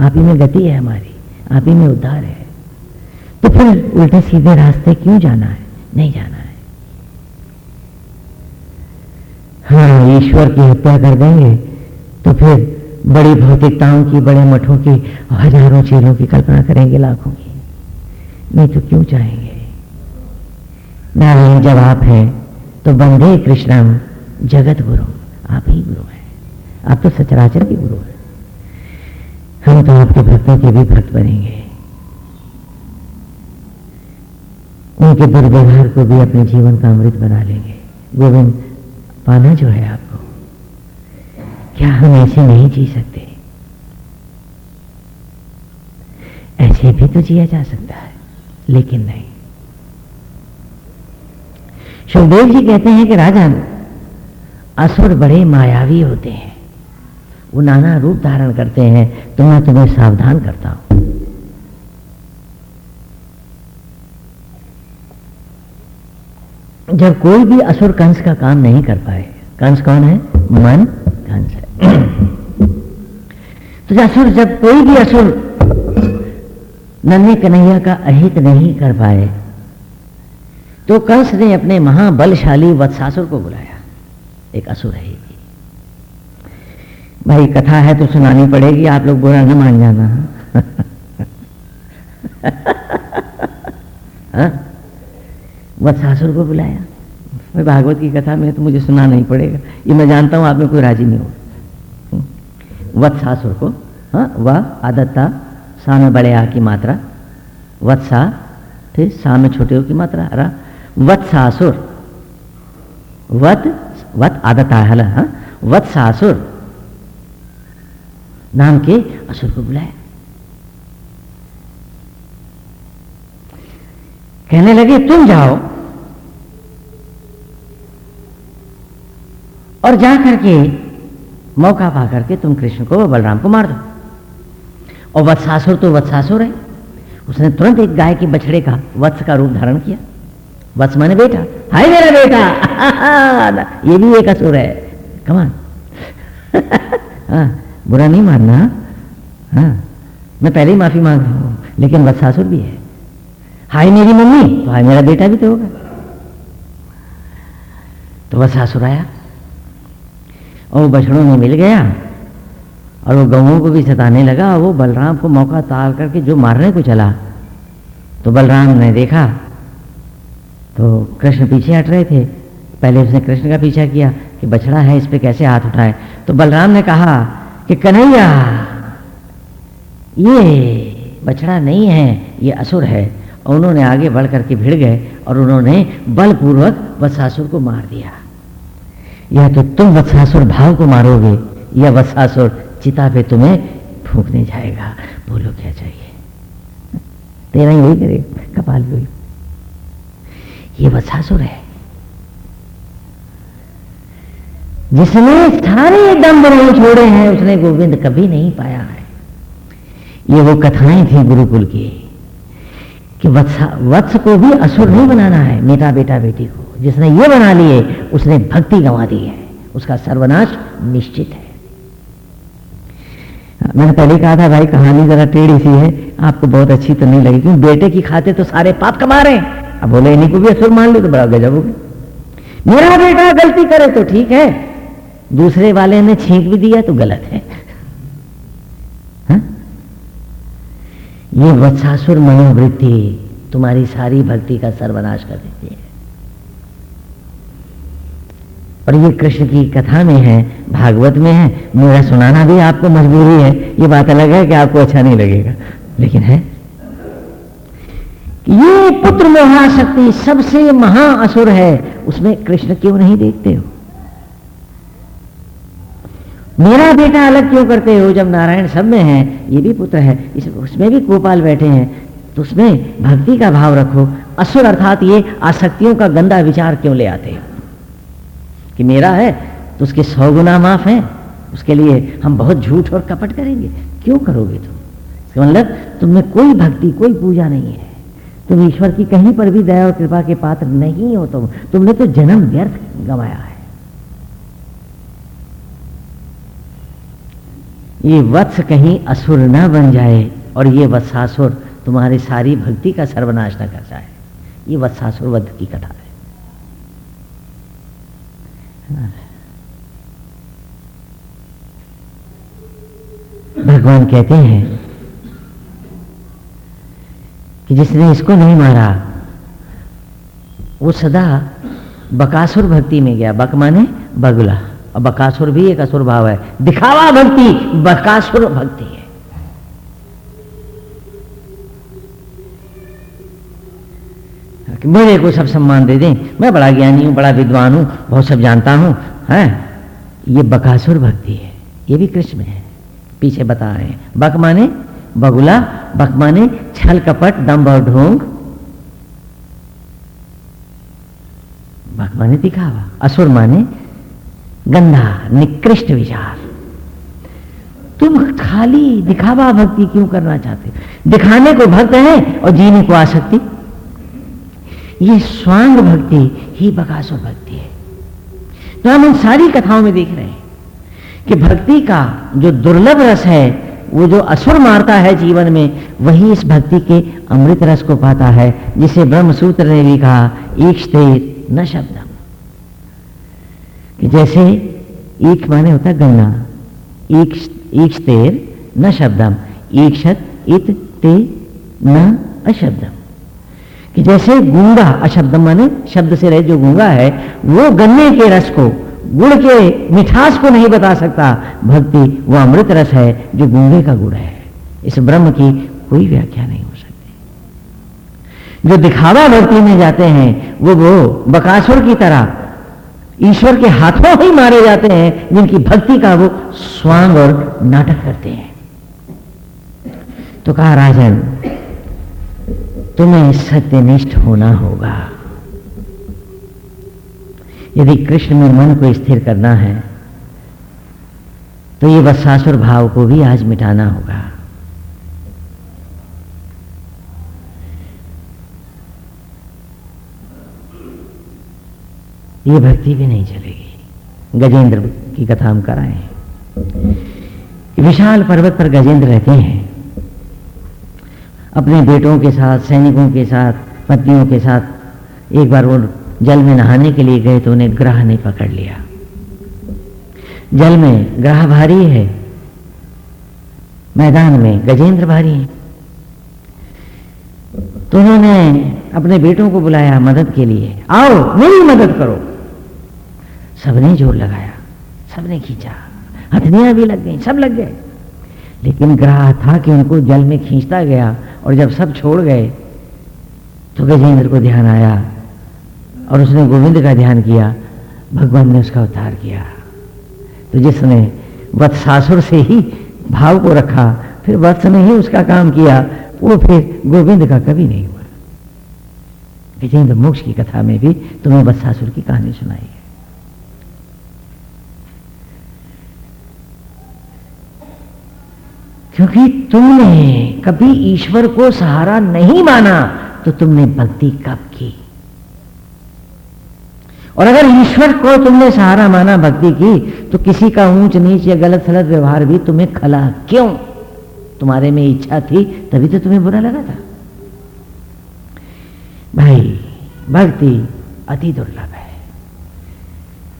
Speaker 1: आप ही में गति है हमारी, आप ही में उद्धार है। तो फिर उल्टे सीधे रास्ते क्यों जाना है? नहीं जाना। है, ईश्वर की हत्या कर देंगे तो फिर बड़ी भौतिकताओं की, बड़े मठों की, हज़ारों चेलों की कल्पना करेंगे लाखों की। नहीं तो क्यों चाहेंगे? नारायण जब आप हैं तो बंदे कृष्णम, जगत गुरु, आप ही गुरु हैं। आप तो सचराचर के गुरु हैं। हम तो आपके भक्तों के भी भक्त बनेंगे। उनके दुर्व्यवहार को भी अपने जीवन का अमृत बना लेंगे। गोविंद पाना जो है आपको। क्या हम ऐसे नहीं जी सकते? ऐसे भी तो जिया जा सकता है, लेकिन नहीं। सुखदेव जी कहते हैं कि राजन असुर बड़े मायावी होते हैं। वो नाना रूप धारण करते हैं तो मैं तुम्हें सावधान करता हूँ। जब कोई भी असुर कंस का काम नहीं कर पाए, कंस कौन है? मन कंस है। तो असुर, जब कोई भी असुर नन्हे कन्हैया का अहित नहीं कर पाए तो कंस ने अपने महाबलशाली वत्सासुर को बुलाया। एक असुर है भाई, कथा है तो सुनानी पड़ेगी, आप लोग बुरा न मान जाना। हाँ? वत्सासुर को बुलाया। भाई भागवत की कथा में तो मुझे सुना नहीं पड़ेगा। ये मैं जानता हूँ, आप में कोई राज़ी नहीं होगा। वत्सासुर को हाँ वह आदत्ता, सा में बड़े आ की मात्रा, वत्सा फिर सा में छोटे हो की मात्रा अरा वत्सासुर, वत वत आदता हल हाँ वत्सासुर, नाम के असुर को बुलाया। कहने लगे, तुम जाओ और जा करके मौका पा करके तुम कृष्ण को बलराम को मार दो। और वत्सासुर तो वत्सासुर है। उसने तुरंत एक गाय के बछड़े का वत्स का रूप धारण किया। वत्स माने बेटा, हाय मेरा बेटा। ये भी एक असुर है। कमान हाँ बुरा नहीं मारना हाँ मैं पहले ही माफ़ी मांग रहा हूँ, लेकिन वत्सासुर भी है। हाय मेरी मम्मी तो हाय मेरा बेटा भी तो होगा। तो वत्सासुर आया। और वो बछड़ों में मिल गया। और वो गऊ को भी सताने लगा वो बलराम को मौका ताल करके जो मारने को चला। तो बलराम ने देखा तो कृष्ण पीछे हट रहे थे। पहले उसने कृष्ण का पीछा किया कि बछड़ा है, इस पर कैसे हाथ उठाए? तो बलराम ने कहा कि, कन्हैया, ये बछड़ा नहीं है, ये असुर है। और उन्होंने आगे बढ़ करके भिड़ गए और उन्होंने बलपूर्वक वत्सासुर को मार दिया। या तो तुम वत्सासुर भाव को मारोगे, या वत्सासुर चिता पे तुम्हें फूकने जाएगा। बोलो, क्या चाहिए? तेरा यही करेगा कपाल भी ये वत्सासुर है। जिसने सारे दम नहीं छोड़े हैं, उसने गोविंद कभी नहीं पाया है। ये वो कथाएँ थी गुरुकुल की, कि वत्स वत्स को भी असुर नहीं बनाना है मेरा बेटा बेटी को। जिसने ये बना लिए, उसने भक्ति गंवा दी है। उसका सर्वनाश निश्चित है। मैंने पहले कहा था, भाई, कहानी जरा टेढ़ी सी है। आपको बहुत अच्छी तो नहीं लगी, क्योंकि बेटे की खाते तो सारे पाप कमा रहे हैं। अब बोले, इन्हीं को भी असुर मान लो तो बड़ा गजब हो गया। मेरा बेटा गलती करे तो ठीक है, दूसरे वाले ने छींक भी दिया तो गलत है। हा? ये वत्सासुर मनोवृत्ति तुम्हारी सारी भक्ति का सर्वनाश कर देती है। और ये कृष्ण की कथा में है, भागवत में है, मेरा सुनाना भी आपको मजबूरी है, ये बात अलग है कि आपको अच्छा नहीं लगेगा। लेकिन है ये पुत्र मोहाशक्ति सबसे महाअसुर है, उसमें कृष्ण क्यों नहीं देखते हो? मेरा बेटा अलग क्यों करते हो जब नारायण सब में है, ये भी पुत्र है, इस, उसमें भी गोपाल बैठे हैं तो उसमें भक्ति का भाव रखो, असुर अर्थात ये आसक्तियों का गंदा विचार क्यों ले आते हो? कि मेरा है तो उसके सौ गुना माफ़ है। उसके लिए हम बहुत झूठ और कपट करेंगे। क्यों करोगे तुम? मतलब तुम्हें कोई भक्ति, कोई पूजा नहीं है। तुम ईश्वर की कहीं पर भी दया और कृपा के पात्र नहीं हो तुम। तुमने तो जन्म व्यर्थ गंवाया है। ये वत्स कहीं असुर न बन जाए और ये वत्सासुर तुम्हारी सारी भक्ति का सर्वनाश न कर जाए। ये वत्सासुर वध की कथा भगवान कहते हैं कि जिसने इसको नहीं मारा, वो सदा बकासुर भक्ति में गया। बक माने बगुला। और बकासुर भी एक असुर भाव है। दिखावा भक्ति, बकासुर भक्ति है। मेरे को सब सम्मान दे दें। मैं बड़ा ज्ञानी हूँ, बड़ा विद्वान हूँ, बहुत सब जानता हूँ, है? ये बकासुर भक्ति है। ये भी कृष्ण है। पीछे बता रहे हैं। बक माने, बगुला, बक माने, छल कपट, दम्भ और ढोंग। बक माने दिखावा, असुर माने गंदा निकृष्ट विचार। तुम खाली दिखावा भक्ति क्यों करना चाहते दिखाने को भक्त है और जीने को आसक्ति? ये स्वांग भक्ति ही बकासुर भक्ति है। तो हम इन सारी कथाओं में देख रहे हैं कि भक्ति का जो दुर्लभ रस है, वो जो असुर मारता है जीवन में, वही इस भक्ति के अमृत रस को पाता है, जिसे ब्रह्म सूत्र ने भी कहा, एक न शब्दम। कि जैसे एक माने होता एक स्तेर न शब्दम, एक शत इत, ते, न, अशब्दम। कि जैसे गूँगा अशब्द माने शब्द से रहे जो गूँगा है, वो गन्ने के रस को, गुड़ के मिठास को नहीं बता सकता। भक्ति, वो अमृत रस है जो गूँगे का गुड़ है। इस ब्रह्म की कोई व्याख्या नहीं हो सकती। जो दिखावा भक्ति में जाते हैं, वो वो बकासुर की तरह ईश्वर के हाथों ही मारे जाते हैं, जिनकी भक्ति का वो स्वांग और नाटक करते हैं। तो कहा राजन तुम्हें सत्यनिष्ठ होना होगा। यदि कृष्ण में मन को स्थिर करना है तो ये वत्सासुर भाव को भी आज मिटाना होगा। ये भक्ति भी नहीं चलेगी। गजेंद्र की कथा हम कराए। विशाल पर्वत पर गजेंद्र रहते हैं। अपने बेटों के साथ, सैनिकों के साथ, पत्नियों के साथ एक बार वो जल में नहाने के लिए गए तो उन्हें ग्रह ने पकड़ लिया। जल में ग्रह भारी है। मैदान में गजेंद्र भारी है। तो उन्होंने अपने बेटों को बुलाया मदद के लिए। आओ, मेरी मदद करो। सबने ज़ोर लगाया, सबने खींचा, हथनियाँ भी लग गई, सब लग गए। लेकिन ग्राह था कि उनको जल में खींचता गया और जब सब छोड़ गए तो गजेंद्र को ध्यान आया और उसने गोविंद का ध्यान किया, भगवान ने उसका उद्धार किया। तो जिसने वत्सासुर से ही भाव को रखा, फिर वत्स ने ही उसका काम किया, वो फिर गोविंद का कभी नहीं हुआ। गजेंद्र मोक्ष की कथा में भी तुम्हें वत्सासुर की कहानी सुनाई है। क्योंकि तुमने कभी ईश्वर को सहारा नहीं माना तो तुमने भक्ति कब की? और अगर ईश्वर को तुमने सहारा माना, भक्ति की तो किसी का ऊंच नीच या गलत सलत व्यवहार भी तुम्हें खला क्यों? तुम्हारे में इच्छा थी, तभी तो तुम्हें बुरा लगा था। भाई, भक्ति अति दुर्लभ है।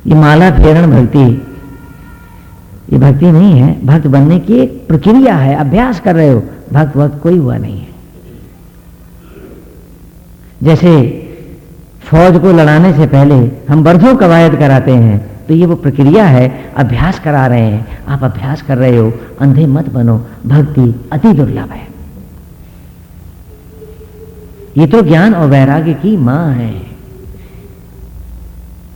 Speaker 1: ये माला फेरण भक्ति ये भक्ति नहीं है। भक्त बनने की एक प्रक्रिया है। अभ्यास कर रहे हो। भक्त वक्त कोई हुआ नहीं है। जैसे फौज को लड़ाने से पहले हम बर्धों कवायद कराते हैं तो ये वो प्रक्रिया है। अभ्यास करा रहे हैं। आप अभ्यास कर रहे हो। अंधे मत बनो। भक्ति अति दुर्लभ है। ये तो ज्ञान और वैराग्य की माँ है।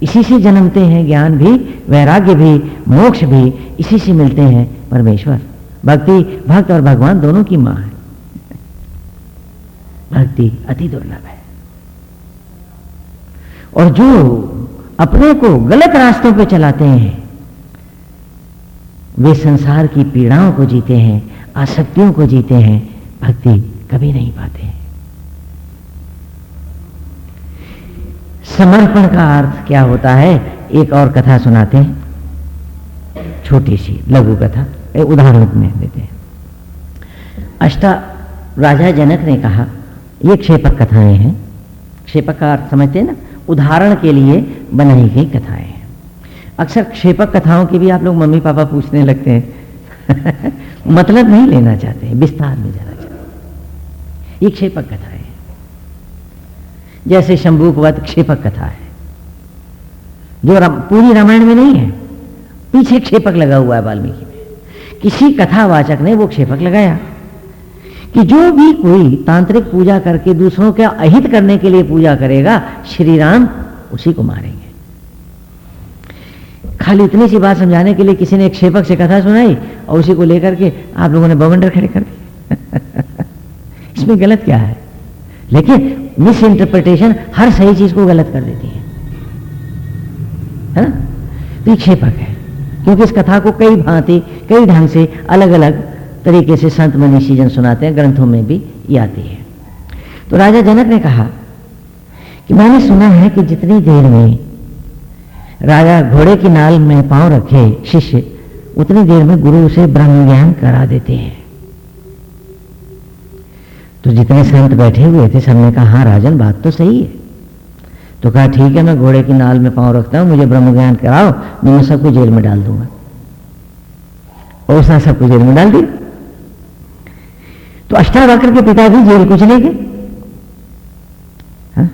Speaker 1: इसी से जन्मते हैं ज्ञान भी, वैराग्य भी, मोक्ष भी, इसी से मिलते हैं परमेश्वर। भक्ति, भक्त और भगवान दोनों की माँ है। भक्ति अति दुर्लभ है। और जो अपने को गलत रास्तों पे चलाते हैं, वे संसार की पीड़ाओं को जीते हैं, आसक्तियों को जीते हैं, भक्ति कभी नहीं पाते समर्पण का अर्थ क्या होता है? एक और कथा सुनाते हैं। छोटी सी लघु कथा उदाहरण में देते हैं। अष्टा राजा जनक ने कहा, ये क्षेपक कथाएँ हैं। क्षेपक का अर्थ समझते हैं ना? उदाहरण के लिए बनाई गई कथाएँ हैं। अक्सर क्षेपक कथाओं की भी आप लोग मम्मी पापा पूछने लगते हैं। मतलब नहीं लेना चाहते हैं विस्तार में जाना चाहते ये क्षेपक कथा जैसे शंभुकवत क्षेपक कथा है। जो राम, पूरी रामायण में नहीं है पीछे क्षेपक लगा हुआ है वाल्मीकि में। किसी कथावाचक ने वो क्षेपक लगाया। कि जो भी कोई तांत्रिक पूजा करके दूसरों का अहित करने के लिए पूजा करेगा श्री राम उसी को मारेंगे। खाली इतनी सी बात समझाने के लिए किसी ने एक क्षेपक से कथा सुनाई और उसी को लेकर के आप लोगों ने बवंडर खड़े कर दिए। इसमें गलत क्या है? लेकिन मिस इंटरप्रिटेशन हर सही चीज़ को गलत कर देती है। ना? तो क्षेपक है, क्योंकि इस कथा को कई भांति, कई ढंग से अलग अलग तरीके से संत मनीषी जन सुनाते हैं, ग्रंथों में भी ये आती है। तो राजा जनक ने कहा कि मैंने सुना है कि जितनी देर में राजा घोड़े की नाल में पाँव रखे, शिष्य, उतनी देर में गुरु उसे ब्रह्म ज्ञान करा देते हैं। तो जितने संत बैठे हुए थे, सबने कहा हाँ राजन, बात तो सही है। तो कहा, ठीक है, मैं घोड़े की नाल में पाँव रखता हूँ, मुझे ब्रह्म ज्ञान कराओ, मैं सबको जेल में डाल दूँगा। और उसने सबको जेल में डाल दिया। तो अष्टावक्र के पिता भी जेल को चले गए। हाँ?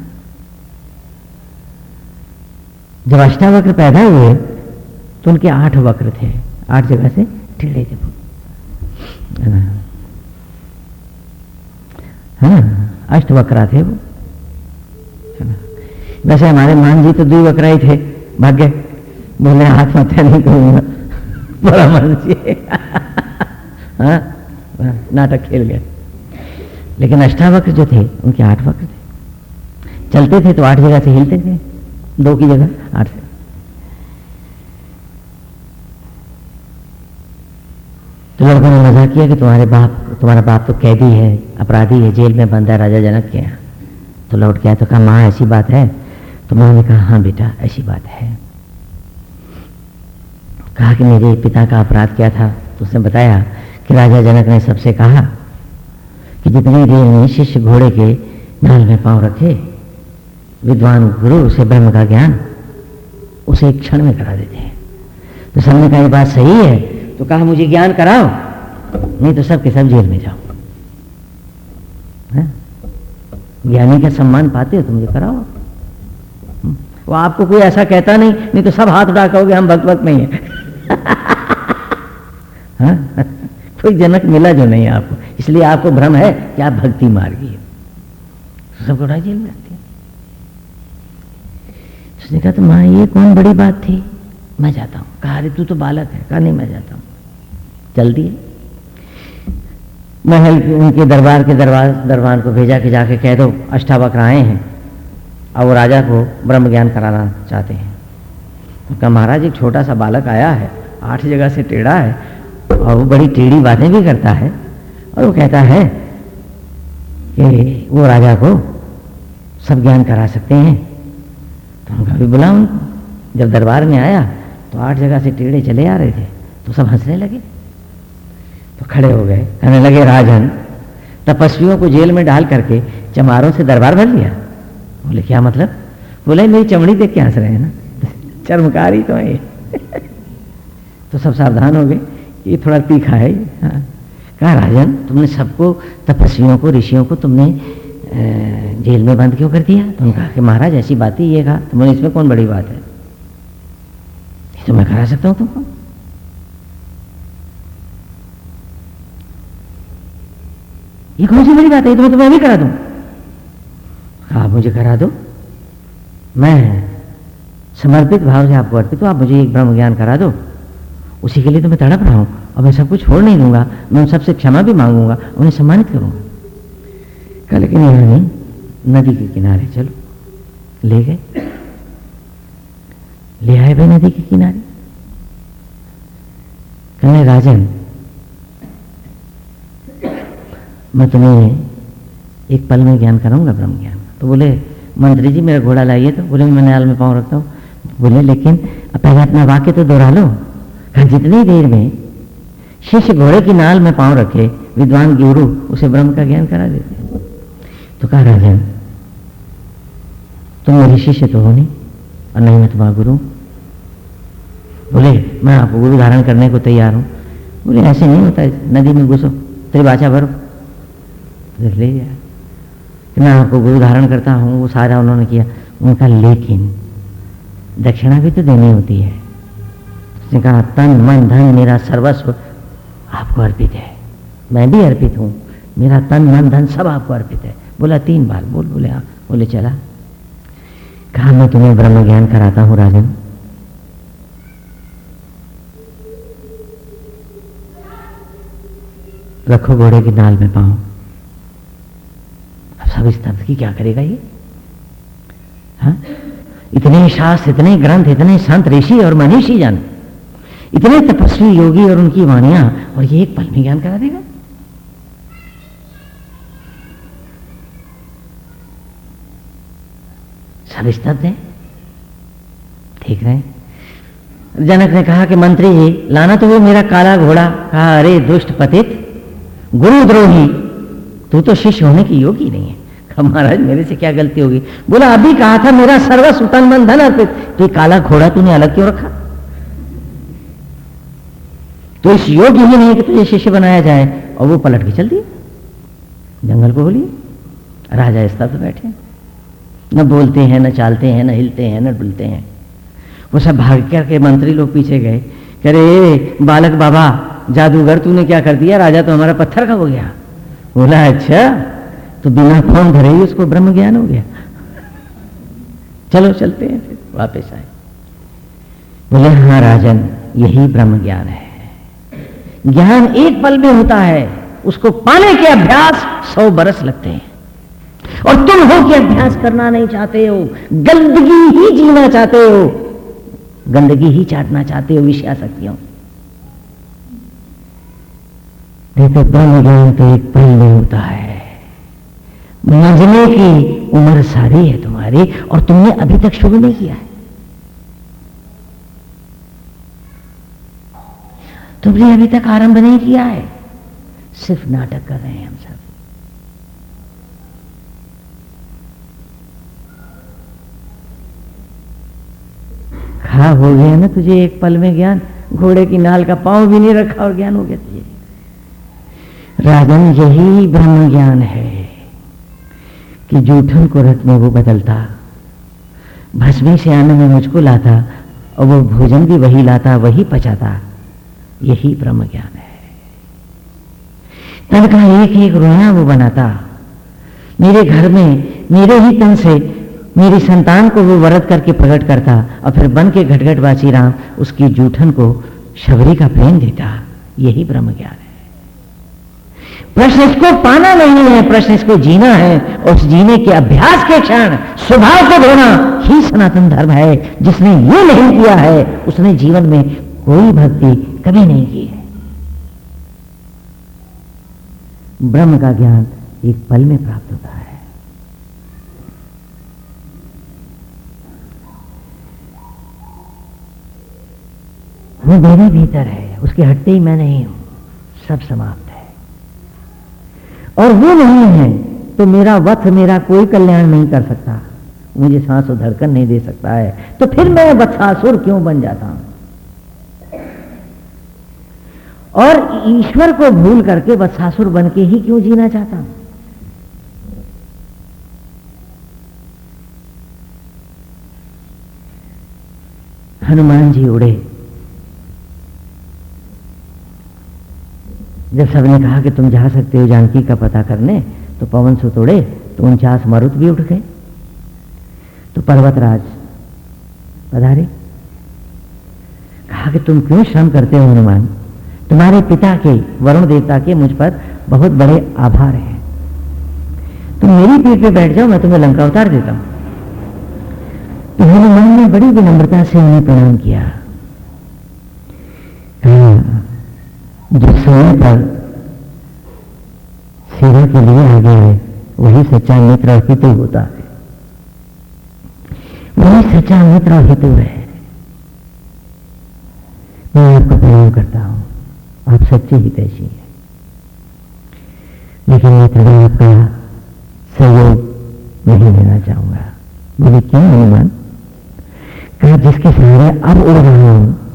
Speaker 1: जब अष्टावक्र पैदा हुए तो उनके आठ वक्र थे, आठ जगह से टेढ़े थे हाँ अष्ट थे वो। वैसे हमारे मान जी तो दो वक्रा ही थे, भाग्य। बोले, हाथ मत नहीं करूँगा बड़ा मन से हाँ नाटक खेल गए। लेकिन अष्टावक्र जो थे, उनके आठ वक्र थे। चलते थे तो आठ जगह से हिलते थे। दो की जगह, आठ तो लड़कों ने मज़ाक किया कि तुम्हारे बाप, तुम्हारा बाप तो कैदी है, अपराधी है, जेल में बंद है, राजा जनक के यहाँ। तो लौट गया तो कहा, माँ, ऐसी बात है? तो माँ ने कहा हाँ बेटा, ऐसी बात है। कहा कि मेरे पिता का अपराध क्या था? तो उसने बताया कि राजा जनक ने सबसे कहा कि जितनी देर में शिष्य घोड़े के नाल में पाँव रखे, विद्वान गुरु उसे ब्रह्म का ज्ञान उसे एक क्षण में करा देते हैं। तो सबने कहा, ये बात सही है तो कहा, मुझे ज्ञान कराओ, नहीं तो सब के सब जेल में जाओ। ज्ञानी का सम्मान पाते हो तो मुझे कराओ। हम्म। वो आपको कोई ऐसा कहता नहीं नहीं तो सब हाथ उठा कहोगे, हम भक्त भक्त नहीं है? कोई जनक मिला जो नहीं आपको। इसलिए आपको भ्रम है कि आप भक्ति मार्गी हो। तो सबको उठा जेल में आती है। उसने कहा तो माँ, ये कौन बड़ी बात थी? मैं जाता हूँ। कहा, अरे तू तो बालक है। कहा, नहीं, मैं जाता हूँ। चल दिए महल उनके दरबार के दरबार दरबार को भेजा के जाके कह दो, अष्टावक्र आए हैं। और वो राजा को ब्रह्म ज्ञान कराना चाहते हैं। तो कहा महाराज एक छोटा सा बालक आया है, आठ जगह से टेढ़ा है, और वो बड़ी टेढ़ी बातें भी करता है। और वो कहता है कि वो राजा को सब ज्ञान करा सकते हैं। तो उनका भी बुला उनको। जब दरबार में आया तो आठ जगह से टेढ़े चले आ रहे थे तो सब हंसने लगे। तो खड़े हो गए। कहने लगे, राजन, तपस्वियों को जेल में डाल करके चमारों से दरबार भर लिया। बोले, क्या मतलब? बोले, मेरी चमड़ी देख के हंस रहे हैं ना। चर्मकारी तो है तो सब सावधान हो गए ये थोड़ा तीखा है हाँ। कहा, राजन, तुमने सबको, तपस्वियों को, ऋषियों को तुमने जेल में बंद क्यों कर दिया? तुमने कहा, कि महाराज, ऐसी बात ही ये कहा। तुमने इसमें कौन बड़ी बात है? ये तो मैं करा सकता हूँ तुमको। ये कौन सी बड़ी बात है? ये तो मैं तुम्हें भी करा दूँ। मुझे करा दो। मैं समर्पित भाव से आपको अर्पित हूँ। आप मुझे एक ब्रह्म ज्ञान करा दो। उसी के लिए तो मैं तड़प रहा हूँ और मैं सब कुछ छोड़ नहीं दूँगा। मैं उन सबसे क्षमा भी मांगूँगा, उन्हें सम्मानित करूँगा। कल लेकिन यहाँ नहीं नदी के किनारे चलो। ले गए। ले आए भाई नदी के किनारे। कहने राजन मैं तुम्हें एक पल में ज्ञान कराऊँगा, ब्रह्म ज्ञान। तो बोले, मंत्री जी, मेरा घोड़ा लाइए तो। बोले, मैं नयाल में पाँव रखता हूँ। बोले, लेकिन पहले अपना वाक्य तो दोहरा लो। कहा, जितनी देर में शिष्य घोड़े की नाल में पाँव रखे, विद्वान गुरु उसे ब्रह्म का ज्ञान करा देते तो कहा राजन तुम मेरे शिष्य तो हो नहीं, और नहीं मैं तुम्हारा गुरु बोले, मैं आपको गुरु धारण करने को तैयार हूँ। बोले, ऐसे नहीं होता, नदी में घुसो, तेरी बाचा भरो। ले गया कि मैं आपको गुरु धारण करता हूँ, वो सारा उन्होंने किया। उनका लेकिन दक्षिणा भी तो देनी होती है। उसने कहा, तन, मन, धन, मेरा सर्वस्व आपको अर्पित है। मैं भी अर्पित हूँ। मेरा तन, मन, धन सब आपको अर्पित है। बोला, तीन बार, बोल, बोले हाँ बोले, चला। कहा, मैं तुम्हें ब्रह्म ज्ञान कराता हूँ, राजन। रखो घोड़े की नाल में पाओ अब सब स्तब्ध की क्या करेगा ये? हा? इतने शास्त्र, इतने ग्रंथ, इतने संत ऋषि और मनीषी जन, इतने तपस्वी योगी और उनकी वाणियाँ, और ये एक पल में ज्ञान करा देगा। सब स्तब्ध है? ठीक रहे जनक ने कहा कि मंत्री जी, लाना तो वो मेरा काला घोड़ा। कहा, अरे दुष्ट पतित गुरुद्रोही तू तो शिष्य होने की योगी नहीं है। महाराज, मेरे से क्या गलती होगी? बोला, अभी कहा था मेरा सर्व सुतन मन धन अर्पित। तो काला घोड़ा तूने अलग क्यों रखा? तो इस योग्य ही नहीं कि तुझे शिष्य बनाया जाए। और वो पलट के चल दिए। जंगल को बोलिए। राजा स्तब्ध बैठे। न बोलते हैं, न चालते हैं, न हिलते हैं, न डुलते हैं। वो सब भाग के मंत्री लोग पीछे गए। कह रहे बालक बाबा, जादूगर तूने क्या कर दिया? राजा तो हमारा पत्थर का हो गया। बोला अच्छा तो बिना फ़ोन धरे ही उसको ब्रह्म ज्ञान हो गया। चलो, चलते हैं फिर, वापस आए। बोले हाँ राजन, यही ब्रह्म ज्ञान है। ज्ञान एक पल में होता है, उसको पाने के अभ्यास सौ बरस लगते हैं। और तुम हो कि अभ्यास करना नहीं चाहते हो, गंदगी ही जीना चाहते हो, गंदगी ही चाटना चाहते हो विषयाशक्तियों देखो ब्रह्म ज्ञान तो एक पल में होता है। मंजने की उम्र सारी है तुम्हारी और तुमने अभी तक शुरू नहीं किया है। तुमने अभी तक आरंभ नहीं किया है। सिर्फ़ नाटक कर रहे हैं हम सब। खा हो गया ना तुझे एक पल में ज्ञान? घोड़े की नाल का पाँव भी नहीं रखा और ज्ञान हो गया तुझे। राजन, यही ब्रह्म ज्ञान है। कि जूठन को रथ में वो बदलता। भस्मी से आने में मुझको लाता और वो भोजन भी वही लाता, वही पचाता। यही ब्रह्म ज्ञान है। तन का एक एक रोया वो बनाता। मेरे घर में, मेरे ही तन से मेरी संतान को वो वरद करके प्रकट करता और फिर बन के घटघट बाची राम उसकी जूठन को शबरी का प्रेम देता। यही ब्रह्म ज्ञान प्रश्न इसको पाना नहीं है प्रश्न इसको जीना है। और उस जीने के अभ्यास के क्षण, स्वभाव को धोना ही सनातन धर्म है। जिसने ये नहीं किया है, उसने जीवन में कोई भक्ति कभी नहीं की है। ब्रह्म का ज्ञान एक पल में प्राप्त होता है। वो मेरे भीतर है, उसके हटते ही मैं नहीं हूँ। सब समाप्त। और वो नहीं है तो मेरा वथ मेरा कोई कल्याण नहीं कर सकता। मुझे सांस धड़कन नहीं दे सकता है। तो फिर मैं वत्सासुर क्यों बन जाता हूँ? और ईश्वर को भूल करके वत्सासुर बन के ही क्यों जीना चाहता हूँ? हनुमान जी उड़े। जब सबने कहा कि तुम जा सकते हो जानकी का पता करने तो पवन सुत उड़े तो उनचास मरुत भी उठ गए। तो पर्वतराज, पधारे। कहा कि तुम क्यों श्रम करते हो हनुमान? तुम्हारे पिता के, वरुण देवता के मुझ पर बहुत बड़े आभार हैं। तुम मेरी पीठ पे बैठ जाओ, मैं तुम्हें लंका उतार देता हूँ। तो हनुमान ने बड़ी विनम्रता से उन्हें प्रणाम किया। जो समय पर सेवा के लिए आगे है, वही सच्चा मित्र और हितु होता है। वही सच्चा मित्र और हितु है। मैं आपको प्रणाम करता हूँ। आप सच्चे ही कैसी हैं। लेकिन मैं आपका सहयोग नहीं लेना चाहूँगा। बोले, क्यों हनुमान? कहा, जिसके सहारे अब उड़ रहा हूँ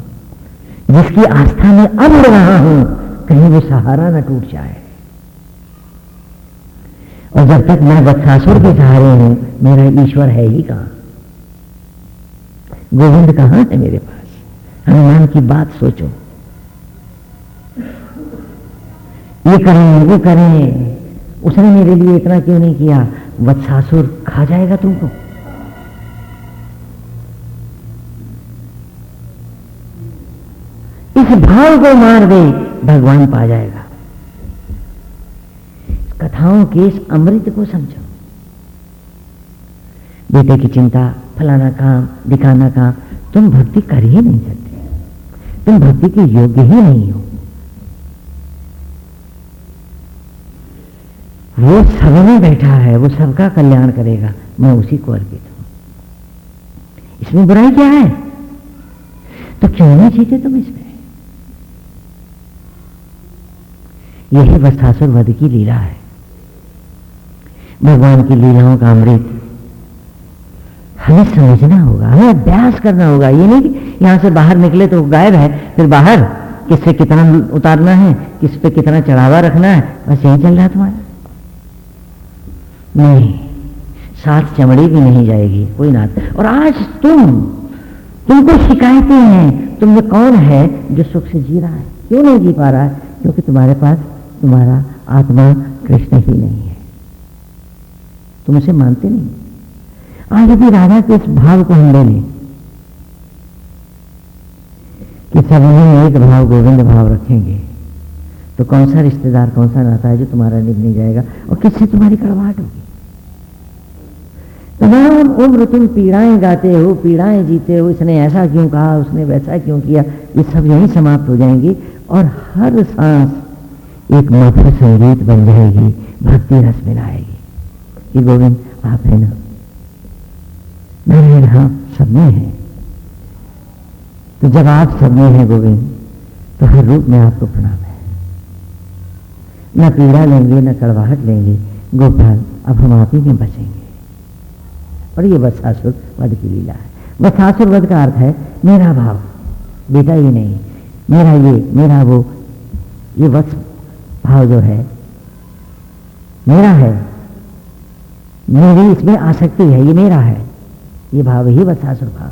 Speaker 1: जिसकी आस्था में अब रहा हूँ, कहीं वो सहारा न टूट जाए। और जब तक मैं वत्सासुर के सहारे हूँ, मेरा ईश्वर है ही कहाँ? गोविंद कहाँ है मेरे पास? हनुमान की बात सोचो। ये करें, वो करें। उसने मेरे लिए इतना क्यों नहीं किया? वत्सासुर खा जाएगा तुमको। इस भाव को मार दे भगवान पा जाएगा। कथाओं के इस अमृत को समझो। बेटे की चिंता, फलाना काम, दिखाना काम, तुम भक्ति कर ही नहीं सकते। तुम भक्ति के योग्य ही नहीं हो। वो सब में बैठा है, वो सबका कल्याण करेगा। मैं उसी को अर्पित हूँ। इसमें बुराई क्या है? तो क्यों नहीं जीते तुम इसमें? यही वस्तासुर वध की लीला है। भगवान की लीलाओं का अमृत हमें समझना होगा, हमें अभ्यास करना होगा। ये नहीं कि यहाँ से बाहर निकले तो गायब है, फिर बाहर किससे कितना उतारना है, किस पे कितना चढ़ावा रखना है, बस यही चल रहा तुम्हारा। नहीं, साथ चमड़ी भी नहीं जाएगी, कोई ना और आज तुम, तुमको शिकायतें हैं तुम कौन है जो सुख से जी रहा है? क्यों नहीं जी पा रहा है? क्योंकि तुम्हारे पास तुम्हारा आत्मा कृष्ण ही नहीं है। तुम उसे मानते नहीं। आज यदि राधा के इस भाव को हम ले लें कि सब में एक भाव, गोविंद भाव रखेंगे तो कौन सा रिश्तेदार, कौन सा नाता है जो तुम्हारा निभ नहीं जाएगा? और किससे तुम्हारी कड़वाहट होगी? तमाम उम्र तुम पीड़ाएँ गाते हो, पीड़ाएँ जीते हो, इसने ऐसा क्यों कहा, उसने वैसा क्यों किया? ये सब यहीं समाप्त हो जाएँगी, और हर सांस एक मधुर संगीत बन जाएगी, भक्ति रस में आएगी कि गोविंद, आप है ना? मैं हाँ सब में है। तो जब आप सब में है गोविंद तो हर रूप में आपको प्रणाम है। न पीड़ा लेंगे, न कड़वाहट लेंगे। गोपाल, अब हम आप ही में बचेंगे। और ये वत्सासुर वध की लीला है। वत्सासुर वध का अर्थ है, मेरा भाव, बेटा ये नहीं, मेरा ये, मेरा वो, ये वत्स भाव जो है, मेरा है, मेरी इसमें आसक्ति है, ये मेरा है, ये भाव ही वत्सासुर भाव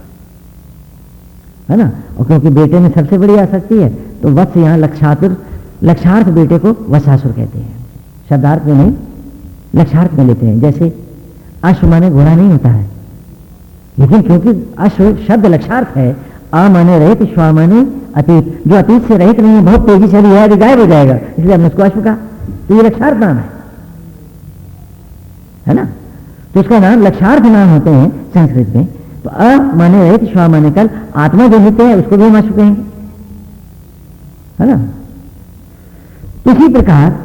Speaker 1: है। ना? और क्योंकि बेटे में सबसे बड़ी आसक्ति है तो वत्स यहाँ लक्षातुर लक्षार्थ बेटे को वत्सासुर कहते हैं। शब्दार्थ में नहीं, लक्षार्थ में लेते हैं। जैसे अश्व माने घोड़ा नहीं होता है। लेकिन क्योंकि अश्व शब्द लक्षार्थ है, आ माने रहित, श्वा माने अतीत। जो अतीत से रहित नहीं है बहुत तेज़ी से लिया है गायब हो जाएगा। इसलिए हमने उसको अश्व कहा। तो ये लक्षार्थ नाम है। है ना? तो उसका नाम लक्षार्थ नाम होते हैं संस्कृत में। तो अ माने रहित श्वा माने कल आत्मा जो होते हैं उसको भी हम अश्व कहेंगे। है ना? इसी प्रकार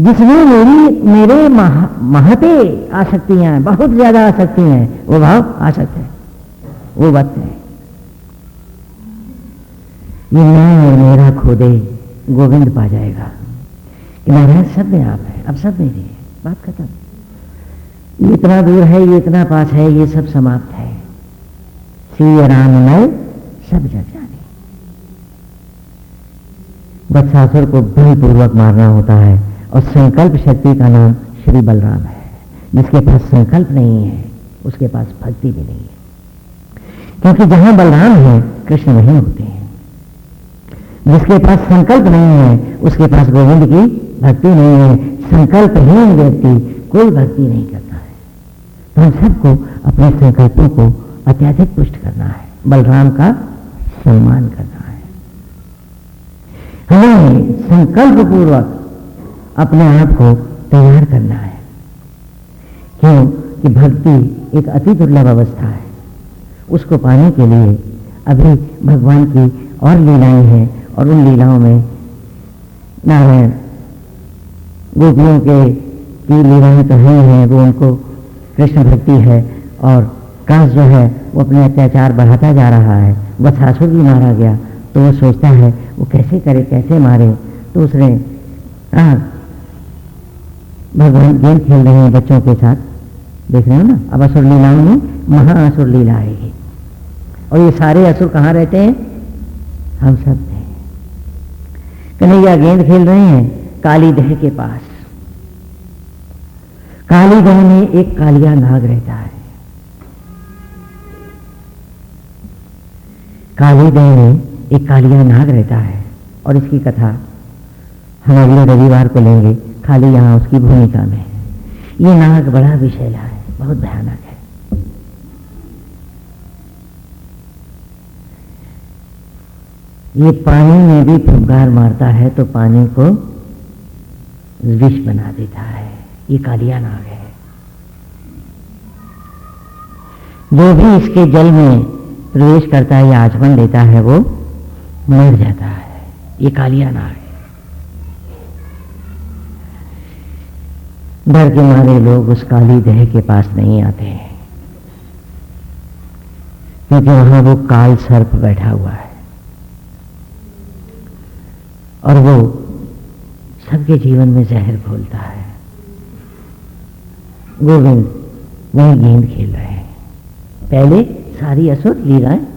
Speaker 1: जिसमें मेरी मेरे मह, महते आसक्तियाँ बहुत ज़्यादा आसक्ति हैं वो भाव आसक्त है वो वक्त है। ये मैं और मेरा खोदे गोविंद पा जाएगा। कि महाराज सब में आप है अब सब मेरे है। बात खत्म। ये इतना दूर है, ये इतना पास है, ये सब समाप्त है। श्री राम नल सब जग जाने। बत्सासुर को बलपूर्वक मारना होता है और संकल्प शक्ति का नाम श्री बलराम है, जिसके पास संकल्प नहीं है, उसके पास भक्ति भी नहीं है। क्योंकि जहाँ बलराम है, कृष्ण वहीं होते हैं। जिसके पास संकल्प नहीं है, उसके पास गोविंद की भक्ति नहीं है। संकल्पहीन व्यक्ति कोई भक्ति नहीं करता है। तो हम सबको अपने संकल्पों को अत्याधिक पुष्ट करना है। बलराम का सम्मान करना है। हमें संकल्प पूर्वक अपने आप को तैयार करना है। क्यों? कि भक्ति एक अति दुर्लभ अवस्था है। उसको पाने के लिए अभी भगवान की और लीलाएँ हैं। और उन लीलाओं में नारायण, गोपियों के की लीलाएँ तो ही हैं वो उनको कृष्ण भक्ति है और काश जो है, वो अपने अत्याचार बढ़ाता जा रहा है। वत्सासुर भी मारा गया तो वो सोचता है, वो कैसे करे, कैसे मारे? तो उसने भगवान गेम खेल रहे हैं बच्चों के साथ। देख रहे हो ना? अब असुर लीलाओं में महाअसुर लीला आएगी और ये सारे असुर कहाँ रहते हैं? हम सब हैं। कन्हैया गेंद खेल रहे हैं, काली दह के पास। काली दह में एक कालिया नाग रहता है। काली दह में एक कालिया नाग रहता है और इसकी कथा हम अगले रविवार को लेंगे। खाली यहाँ उसकी भूमिका में। ये नाग बड़ा विषैला है, बहुत भयानक है। ये पानी में भी फुबकार मारता है तो पानी को विष बना देता है। ये कालिया नाग है जो भी इसके जल में प्रवेश करता है या आचमन लेता है, वो मर जाता है। ये कालिया नाग है डर के मारे लोग उस काली देह के पास नहीं आते हैं, क्योंकि वहाँ वो काल सर्प बैठा हुआ है। और वो सबके जीवन में जहर घोलता है। गोविंद वही गेंद खेल रहे हैं। पहले सारी असुर लीलाएँ